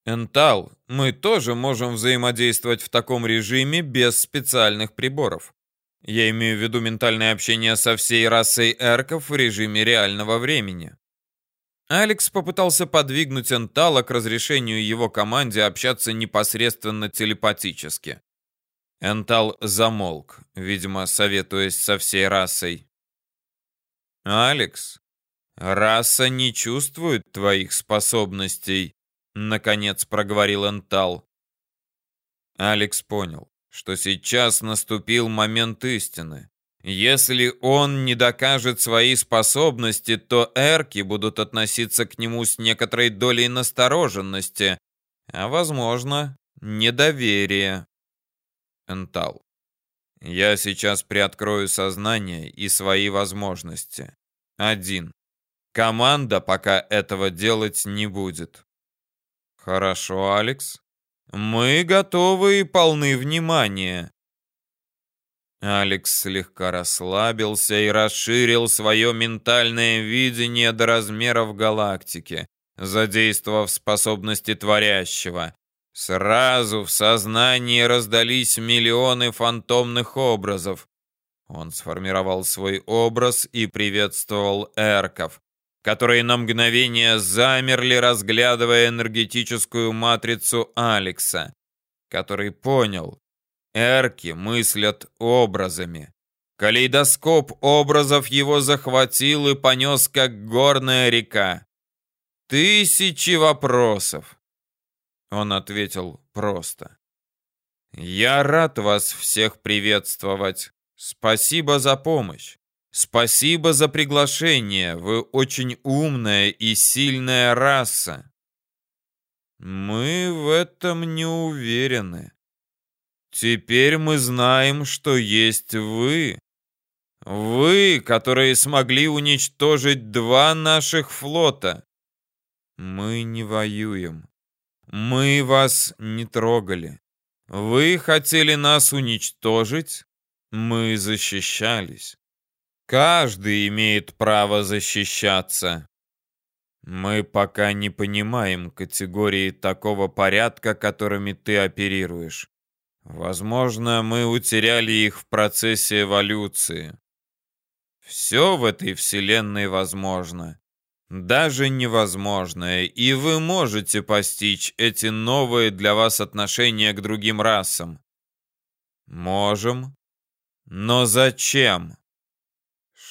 A: Энтал, мы тоже можем взаимодействовать в таком режиме без специальных приборов. Я имею в виду ментальное общение со всей расой эрков в режиме реального времени. Алекс попытался подвигнуть Энтала к разрешению его команде общаться непосредственно телепатически. Энтал замолк, видимо, советуясь со всей расой. «Алекс, раса не чувствует твоих способностей», — наконец проговорил Энтал. Алекс понял, что сейчас наступил момент истины. Если он не докажет свои способности, то эрки будут относиться к нему с некоторой долей настороженности, а, возможно, недоверия. Энтал. Я сейчас приоткрою сознание и свои возможности. Один. Команда пока этого делать не будет. Хорошо, Алекс. Мы готовы и полны внимания. Алекс слегка расслабился и расширил свое ментальное видение до размеров галактики, задействовав способности творящего. Сразу в сознании раздались миллионы фантомных образов. Он сформировал свой образ и приветствовал эрков, которые на мгновение замерли, разглядывая энергетическую матрицу Алекса, который понял, эрки мыслят образами. Калейдоскоп образов его захватил и понес, как горная река. Тысячи вопросов. Он ответил просто. «Я рад вас всех приветствовать. Спасибо за помощь. Спасибо за приглашение. Вы очень умная и сильная раса. Мы в этом не уверены. Теперь мы знаем, что есть вы. Вы, которые смогли уничтожить два наших флота. Мы не воюем. Мы вас не трогали. Вы хотели нас уничтожить? Мы защищались. Каждый имеет право защищаться. Мы пока не понимаем категории такого порядка, которыми ты оперируешь. Возможно, мы утеряли их в процессе эволюции. Все в этой вселенной возможно. Даже невозможное, и вы можете постичь эти новые для вас отношения к другим расам. Можем. Но зачем?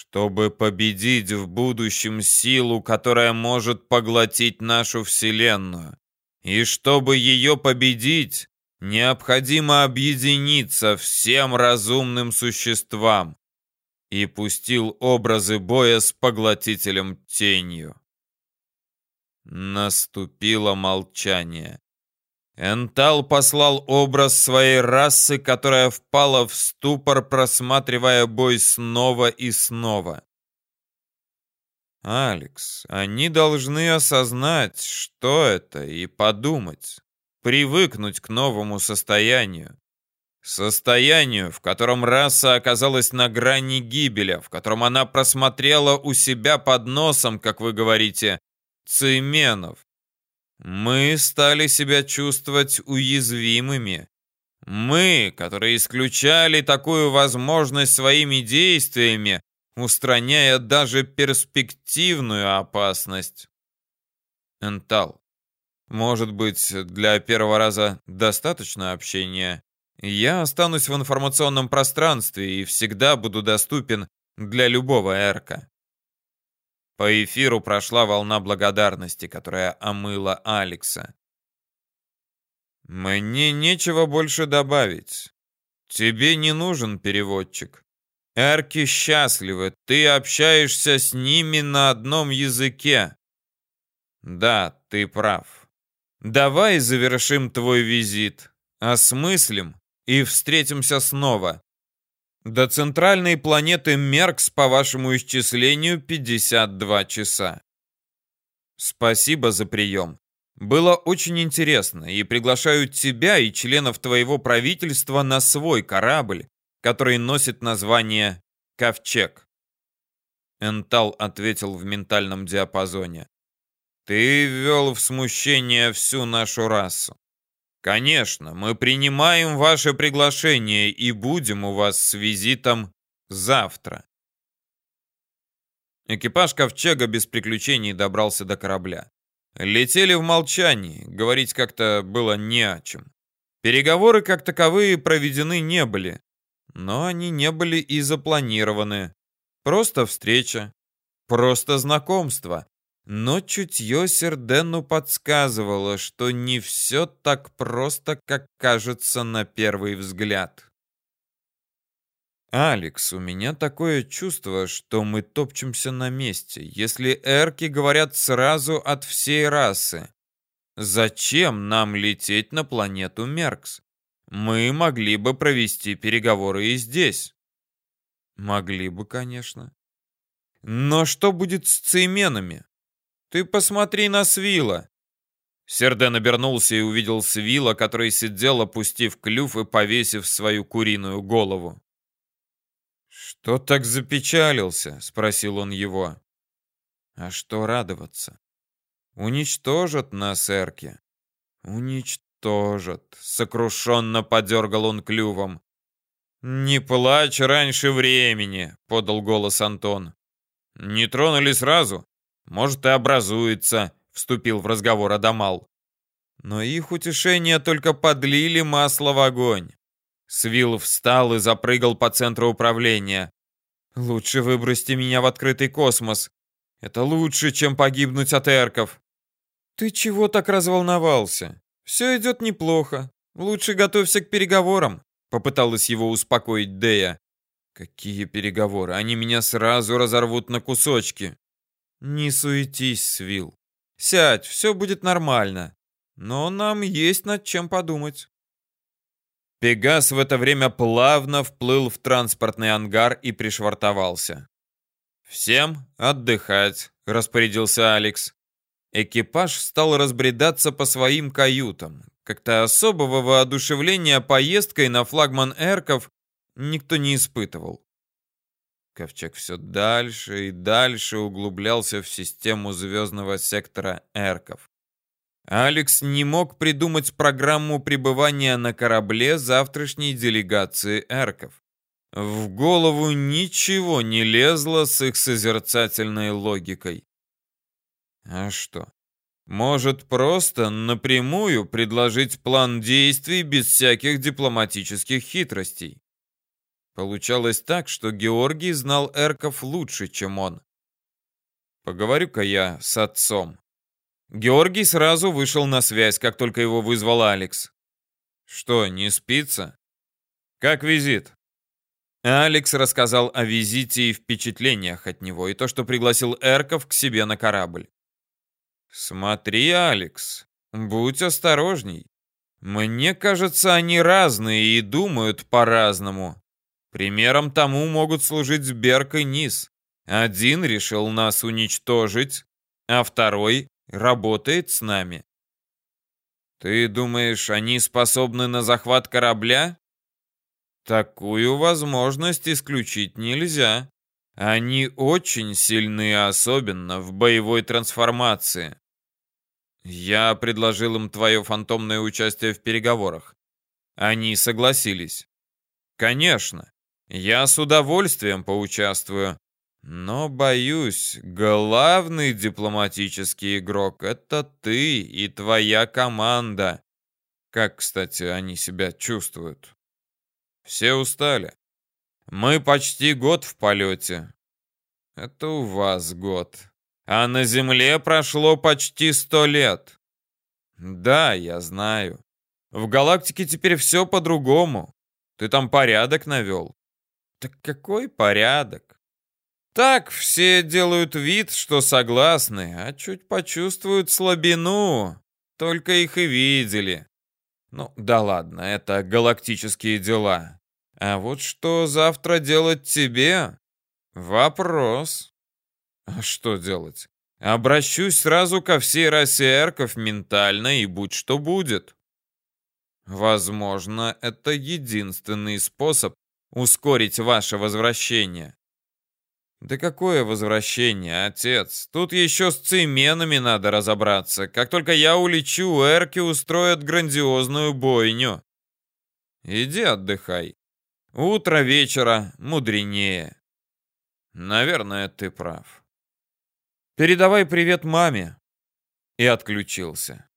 A: чтобы победить в будущем силу, которая может поглотить нашу Вселенную. И чтобы ее победить, необходимо объединиться всем разумным существам. И пустил образы боя с поглотителем тенью. Наступило молчание. Энтал послал образ своей расы, которая впала в ступор, просматривая бой снова и снова. Алекс, они должны осознать, что это, и подумать, привыкнуть к новому состоянию. Состоянию, в котором раса оказалась на грани гибели, в котором она просмотрела у себя под носом, как вы говорите, цеменов, мы стали себя чувствовать уязвимыми. Мы, которые исключали такую возможность своими действиями, устраняя даже перспективную опасность. Энтал. Может быть, для первого раза достаточно общения? Я останусь в информационном пространстве и всегда буду доступен для любого эрка. По эфиру прошла волна благодарности, которая омыла Алекса. «Мне нечего больше добавить. Тебе не нужен переводчик. Эрки счастливы, ты общаешься с ними на одном языке. Да, ты прав. Давай завершим твой визит, осмыслим и встретимся снова. До центральной планеты Меркс, по вашему исчислению, 52 часа. Спасибо за прием. Было очень интересно, и приглашаю тебя и членов твоего правительства на свой корабль, который носит название «Ковчег». Энтал ответил в ментальном диапазоне. Ты ввел в смущение всю нашу расу. Конечно, мы принимаем ваше приглашение и будем у вас с визитом завтра. Экипаж Ковчега без приключений добрался до корабля. Летели в молчании, говорить как-то было не о чем. Переговоры как таковые проведены не были, но они не были и запланированы. Просто встреча, просто знакомство, но чутье Сердену подсказывало, что не все так просто, как кажется на первый взгляд. «Алекс, у меня такое чувство, что мы топчемся на месте. Если эрки говорят сразу от всей расы, зачем нам лететь на планету Меркс? Мы могли бы провести переговоры и здесь». «Могли бы, конечно. Но что будет с цейменами? Ты посмотри на Свила. Серден обернулся и увидел Свила, который сидел, опустив клюв и повесив свою куриную голову. «Что так запечалился?» — спросил он его. «А что радоваться? Уничтожат нас, Эрки. Уничтожат!» — сокрушенно подергал он клювом. «Не плачь раньше времени!» — подал голос Антон. «Не тронули сразу? Может, и образуется», — вступил в разговор Адамал. Но их утешения только подлили масло в огонь. Свил встал и запрыгал по центру управления. «Лучше выбросьте меня в открытый космос. Это лучше, чем погибнуть от эрков». «Ты чего так разволновался? Все идет неплохо. Лучше готовься к переговорам», — попыталась его успокоить Дея. «Какие переговоры? Они меня сразу разорвут на кусочки». «Не суетись, Свил. Сядь, все будет нормально. Но нам есть над чем подумать». Пегас в это время плавно вплыл в транспортный ангар и пришвартовался. «Всем отдыхать», — распорядился Алекс. Экипаж стал разбредаться по своим каютам. Как-то особого воодушевления поездкой на флагман Эрков никто не испытывал. Ковчег все дальше и дальше углублялся в систему звездного сектора Эрков. Алекс не мог придумать программу пребывания на корабле завтрашней делегации эрков. В голову ничего не лезло с их созерцательной логикой. А что? Может просто напрямую предложить план действий без всяких дипломатических хитростей. Получалось так, что Георгий знал эрков лучше, чем он. Поговорю-ка я с отцом. Георгий сразу вышел на связь, как только его вызвал Алекс. Что, не спится? Как визит? Алекс рассказал о визите и впечатлениях от него, и то, что пригласил Эрков к себе на корабль. Смотри, Алекс, будь осторожней. Мне кажется, они разные и думают по-разному. Примером тому могут служить Берк и Низ. Один решил нас уничтожить, а второй работает с нами. Ты думаешь, они способны на захват корабля? Такую возможность исключить нельзя. Они очень сильны, особенно в боевой трансформации. Я предложил им твое фантомное участие в переговорах. Они согласились. Конечно, я с удовольствием поучаствую, но, боюсь, главный дипломатический игрок — это ты и твоя команда. Как, кстати, они себя чувствуют? Все устали. Мы почти год в полете. Это у вас год. А на Земле прошло почти сто лет. Да, я знаю. В галактике теперь все по-другому. Ты там порядок навел. Так какой порядок? Так все делают вид, что согласны, а чуть почувствуют слабину. Только их и видели. Ну, да ладно, это галактические дела. А вот что завтра делать тебе? Вопрос. А что делать? Обращусь сразу ко всей расе эрков ментально и будь что будет. Возможно, это единственный способ ускорить ваше возвращение. Да какое возвращение, отец? Тут еще с цеменами надо разобраться. Как только я улечу, эрки устроят грандиозную бойню. Иди отдыхай. Утро вечера мудренее. Наверное, ты прав. Передавай привет маме. И отключился.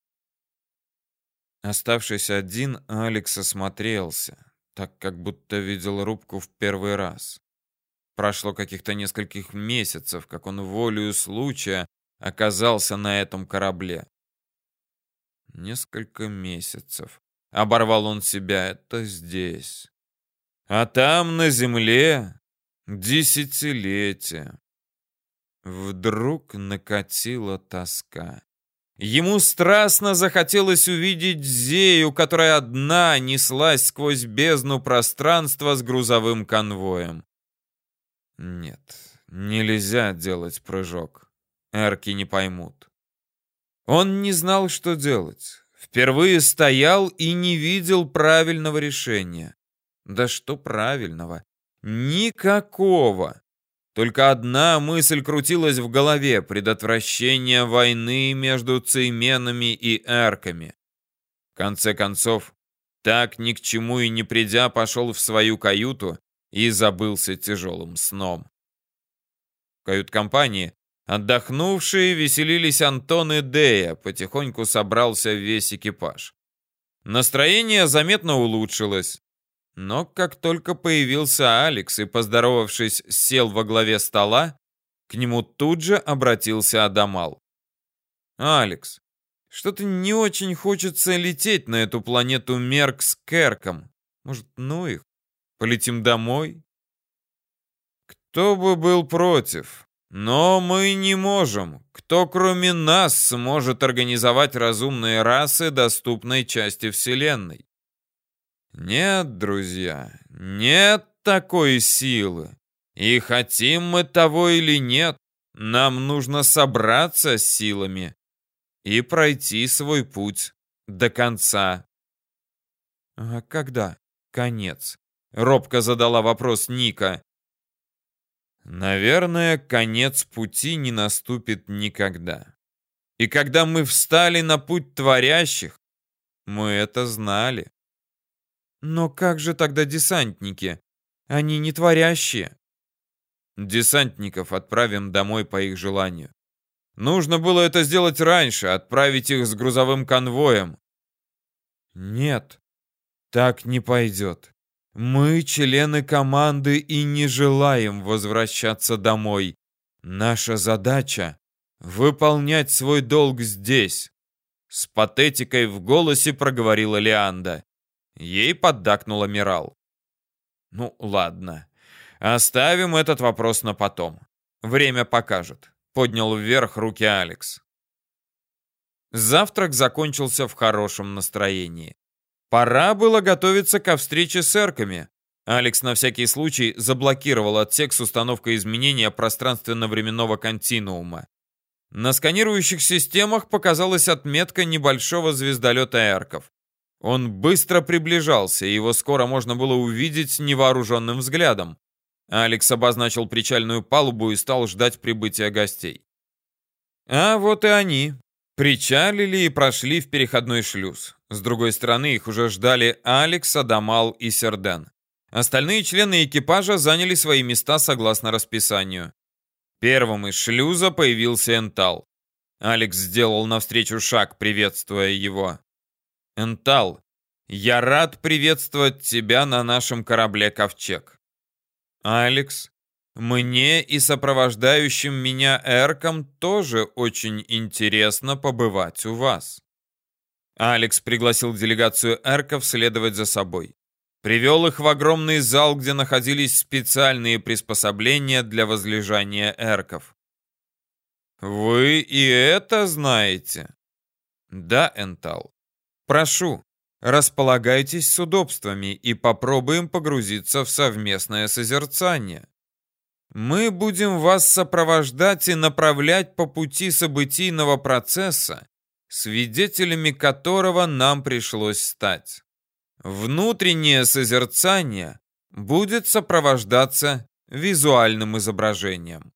A: Оставшись один, Алекс осмотрелся, так как будто видел рубку в первый раз. Прошло каких-то нескольких месяцев, как он волею случая оказался на этом корабле. Несколько месяцев. Оборвал он себя. Это здесь. А там на земле десятилетия. Вдруг накатила тоска. Ему страстно захотелось увидеть Зею, которая одна неслась сквозь бездну пространства с грузовым конвоем. Нет, нельзя делать прыжок. Эрки не поймут. Он не знал, что делать. Впервые стоял и не видел правильного решения. Да что правильного? Никакого. Только одна мысль крутилась в голове — предотвращение войны между цейменами и эрками. В конце концов, так ни к чему и не придя, пошел в свою каюту и забылся тяжелым сном. В кают-компании отдохнувшие веселились Антон и Дея, потихоньку собрался весь экипаж. Настроение заметно улучшилось. Но как только появился Алекс и, поздоровавшись, сел во главе стола, к нему тут же обратился Адамал. «Алекс, что-то не очень хочется лететь на эту планету Мерк с Керком. Может, ну их? Полетим домой?» «Кто бы был против? Но мы не можем. Кто, кроме нас, сможет организовать разумные расы доступной части Вселенной? Нет, друзья, нет такой силы. И хотим мы того или нет, нам нужно собраться с силами и пройти свой путь до конца. А когда конец? Робко задала вопрос Ника. Наверное, конец пути не наступит никогда. И когда мы встали на путь творящих, мы это знали. Но как же тогда десантники? Они не творящие. Десантников отправим домой по их желанию. Нужно было это сделать раньше, отправить их с грузовым конвоем. Нет, так не пойдет. Мы члены команды и не желаем возвращаться домой. Наша задача — выполнять свой долг здесь. С патетикой в голосе проговорила Лианда. Ей поддакнула Мирал. Ну, ладно. Оставим этот вопрос на потом. Время покажет. Поднял вверх руки Алекс. Завтрак закончился в хорошем настроении. Пора было готовиться ко встрече с эрками. Алекс на всякий случай заблокировал отсек с установкой изменения пространственно-временного континуума. На сканирующих системах показалась отметка небольшого звездолета эрков. Он быстро приближался, и его скоро можно было увидеть невооруженным взглядом. Алекс обозначил причальную палубу и стал ждать прибытия гостей. А вот и они. Причалили и прошли в переходной шлюз. С другой стороны их уже ждали Алекс, Адамал и Серден. Остальные члены экипажа заняли свои места согласно расписанию. Первым из шлюза появился Энтал. Алекс сделал навстречу шаг, приветствуя его. Энтал, я рад приветствовать тебя на нашем корабле «Ковчег». Алекс, мне и сопровождающим меня Эрком тоже очень интересно побывать у вас. Алекс пригласил делегацию Эрков следовать за собой. Привел их в огромный зал, где находились специальные приспособления для возлежания Эрков. «Вы и это знаете?» «Да, Энтал. Прошу, располагайтесь с удобствами и попробуем погрузиться в совместное созерцание. Мы будем вас сопровождать и направлять по пути событийного процесса, свидетелями которого нам пришлось стать. Внутреннее созерцание будет сопровождаться визуальным изображением.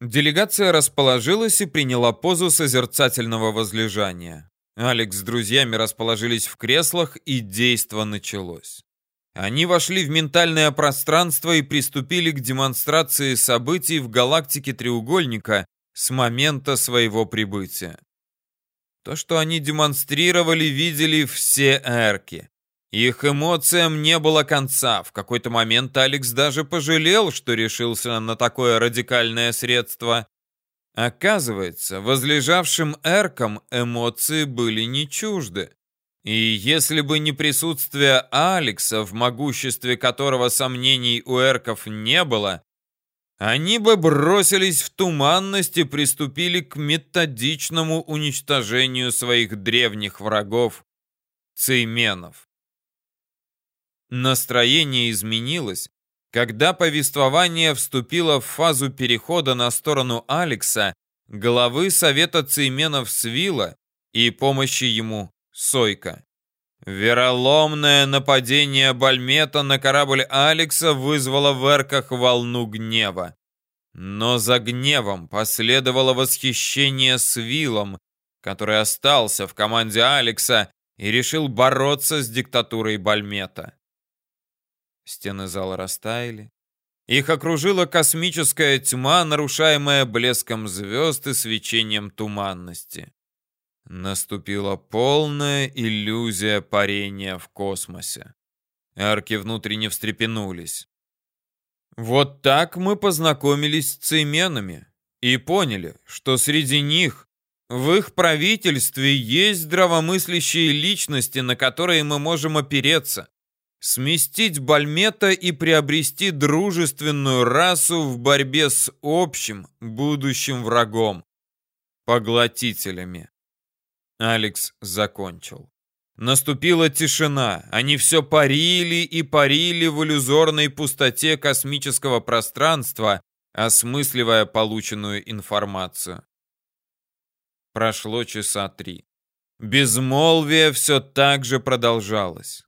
A: Делегация расположилась и приняла позу созерцательного возлежания. Алекс с друзьями расположились в креслах, и действо началось. Они вошли в ментальное пространство и приступили к демонстрации событий в галактике треугольника с момента своего прибытия. То, что они демонстрировали, видели все эрки. Их эмоциям не было конца. В какой-то момент Алекс даже пожалел, что решился на такое радикальное средство. Оказывается, возлежавшим эркам эмоции были не чужды. И если бы не присутствие Алекса, в могуществе которого сомнений у эрков не было, они бы бросились в туманность и приступили к методичному уничтожению своих древних врагов, цейменов. Настроение изменилось, когда повествование вступило в фазу перехода на сторону Алекса, главы Совета Цейменов Свила и помощи ему Сойка. Вероломное нападение Бальмета на корабль Алекса вызвало в Эрках волну гнева. Но за гневом последовало восхищение Свилом, который остался в команде Алекса и решил бороться с диктатурой Бальмета. Стены зала растаяли. Их окружила космическая тьма, нарушаемая блеском звезд и свечением туманности. Наступила полная иллюзия парения в космосе. Арки внутренне встрепенулись. Вот так мы познакомились с цейменами и поняли, что среди них, в их правительстве есть здравомыслящие личности, на которые мы можем опереться, сместить Бальмета и приобрести дружественную расу в борьбе с общим будущим врагом – поглотителями. Алекс закончил. Наступила тишина. Они все парили и парили в иллюзорной пустоте космического пространства, осмысливая полученную информацию. Прошло часа три. Безмолвие все так же продолжалось.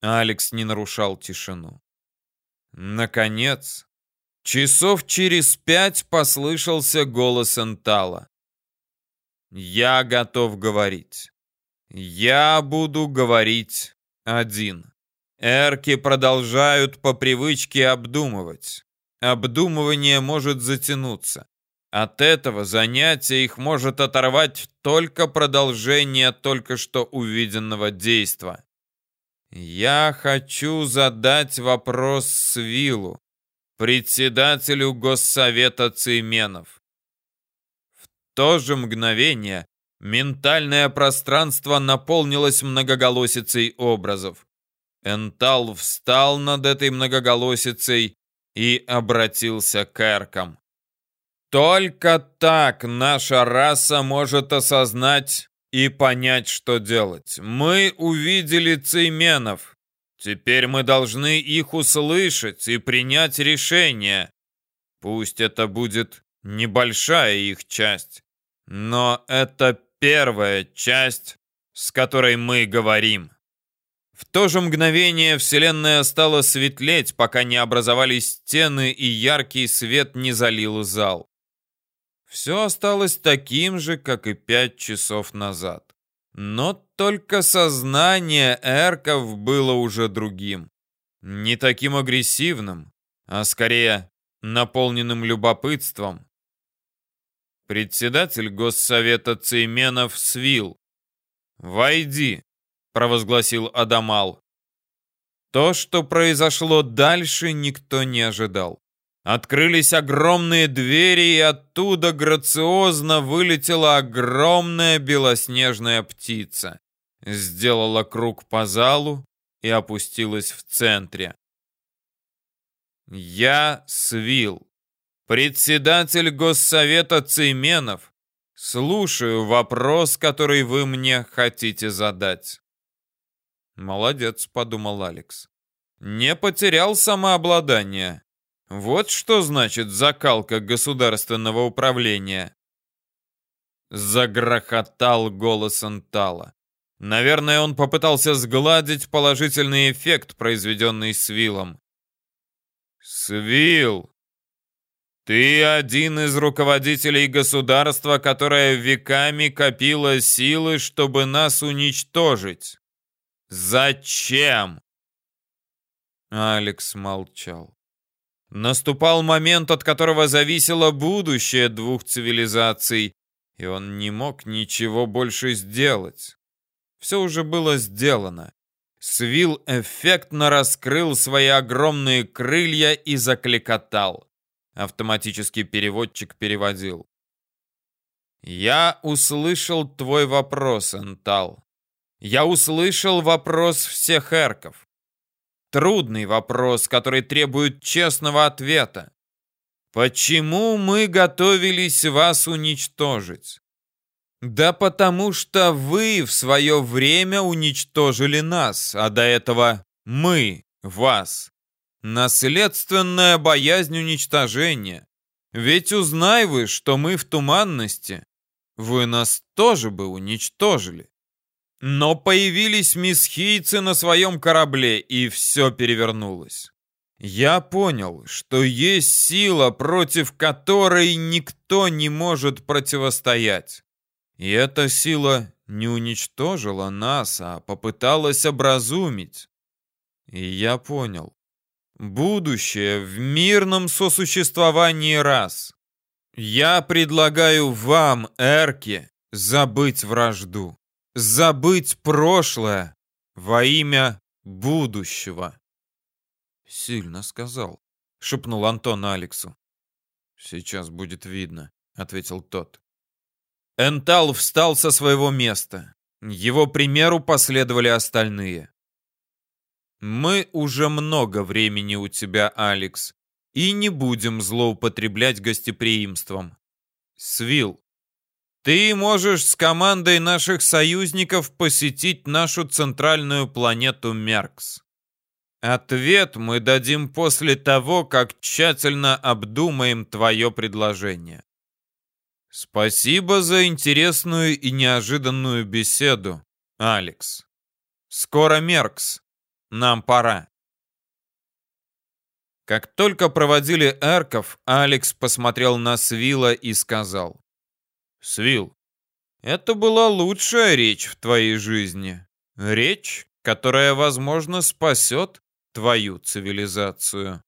A: Алекс не нарушал тишину. Наконец, часов через пять послышался голос Энтала. Я готов говорить. Я буду говорить один. Эрки продолжают по привычке обдумывать. Обдумывание может затянуться. От этого занятия их может оторвать только продолжение только что увиденного действа. Я хочу задать вопрос Свилу, председателю Госсовета Цейменов то же мгновение ментальное пространство наполнилось многоголосицей образов. Энтал встал над этой многоголосицей и обратился к эркам. Только так наша раса может осознать и понять, что делать. Мы увидели цейменов. Теперь мы должны их услышать и принять решение. Пусть это будет небольшая их часть. Но это первая часть, с которой мы говорим. В то же мгновение Вселенная стала светлеть, пока не образовались стены и яркий свет не залил зал. Все осталось таким же, как и пять часов назад. Но только сознание эрков было уже другим. Не таким агрессивным, а скорее наполненным любопытством, Председатель Госсовета Цейменов Свил. «Войди», — провозгласил Адамал. То, что произошло дальше, никто не ожидал. Открылись огромные двери, и оттуда грациозно вылетела огромная белоснежная птица. Сделала круг по залу и опустилась в центре. Я Свил. Председатель Госсовета Цейменов, слушаю вопрос, который вы мне хотите задать. Молодец, подумал Алекс. Не потерял самообладание. Вот что значит закалка государственного управления. Загрохотал голос Антала. Наверное, он попытался сгладить положительный эффект, произведенный Свилом. «Свил!» Ты один из руководителей государства, которое веками копило силы, чтобы нас уничтожить. Зачем? Алекс молчал. Наступал момент, от которого зависело будущее двух цивилизаций, и он не мог ничего больше сделать. Все уже было сделано. Свил эффектно раскрыл свои огромные крылья и закликотал. Автоматический переводчик переводил. «Я услышал твой вопрос, Энтал. я услышал вопрос всех эрков. Трудный вопрос, который требует честного ответа. Почему мы готовились вас уничтожить? Да потому что вы в свое время уничтожили нас, а до этого мы вас. Наследственная боязнь уничтожения. Ведь узнай вы, что мы в туманности, вы нас тоже бы уничтожили. Но появились мисхийцы на своем корабле, и все перевернулось. Я понял, что есть сила, против которой никто не может противостоять. И эта сила не уничтожила нас, а попыталась образумить. И я понял. Будущее в мирном сосуществовании раз. Я предлагаю вам, Эрки, забыть вражду, забыть прошлое во имя будущего. Сильно сказал, шепнул Антон Алексу. Сейчас будет видно, ответил тот. Энтал встал со своего места. Его примеру последовали остальные. «Мы уже много времени у тебя, Алекс, и не будем злоупотреблять гостеприимством. Свил, ты можешь с командой наших союзников посетить нашу центральную планету Меркс. Ответ мы дадим после того, как тщательно обдумаем твое предложение. Спасибо за интересную и неожиданную беседу, Алекс. Скоро Меркс. Нам пора. Как только проводили эрков, Алекс посмотрел на Свила и сказал. «Свил, это была лучшая речь в твоей жизни. Речь, которая, возможно, спасет твою цивилизацию».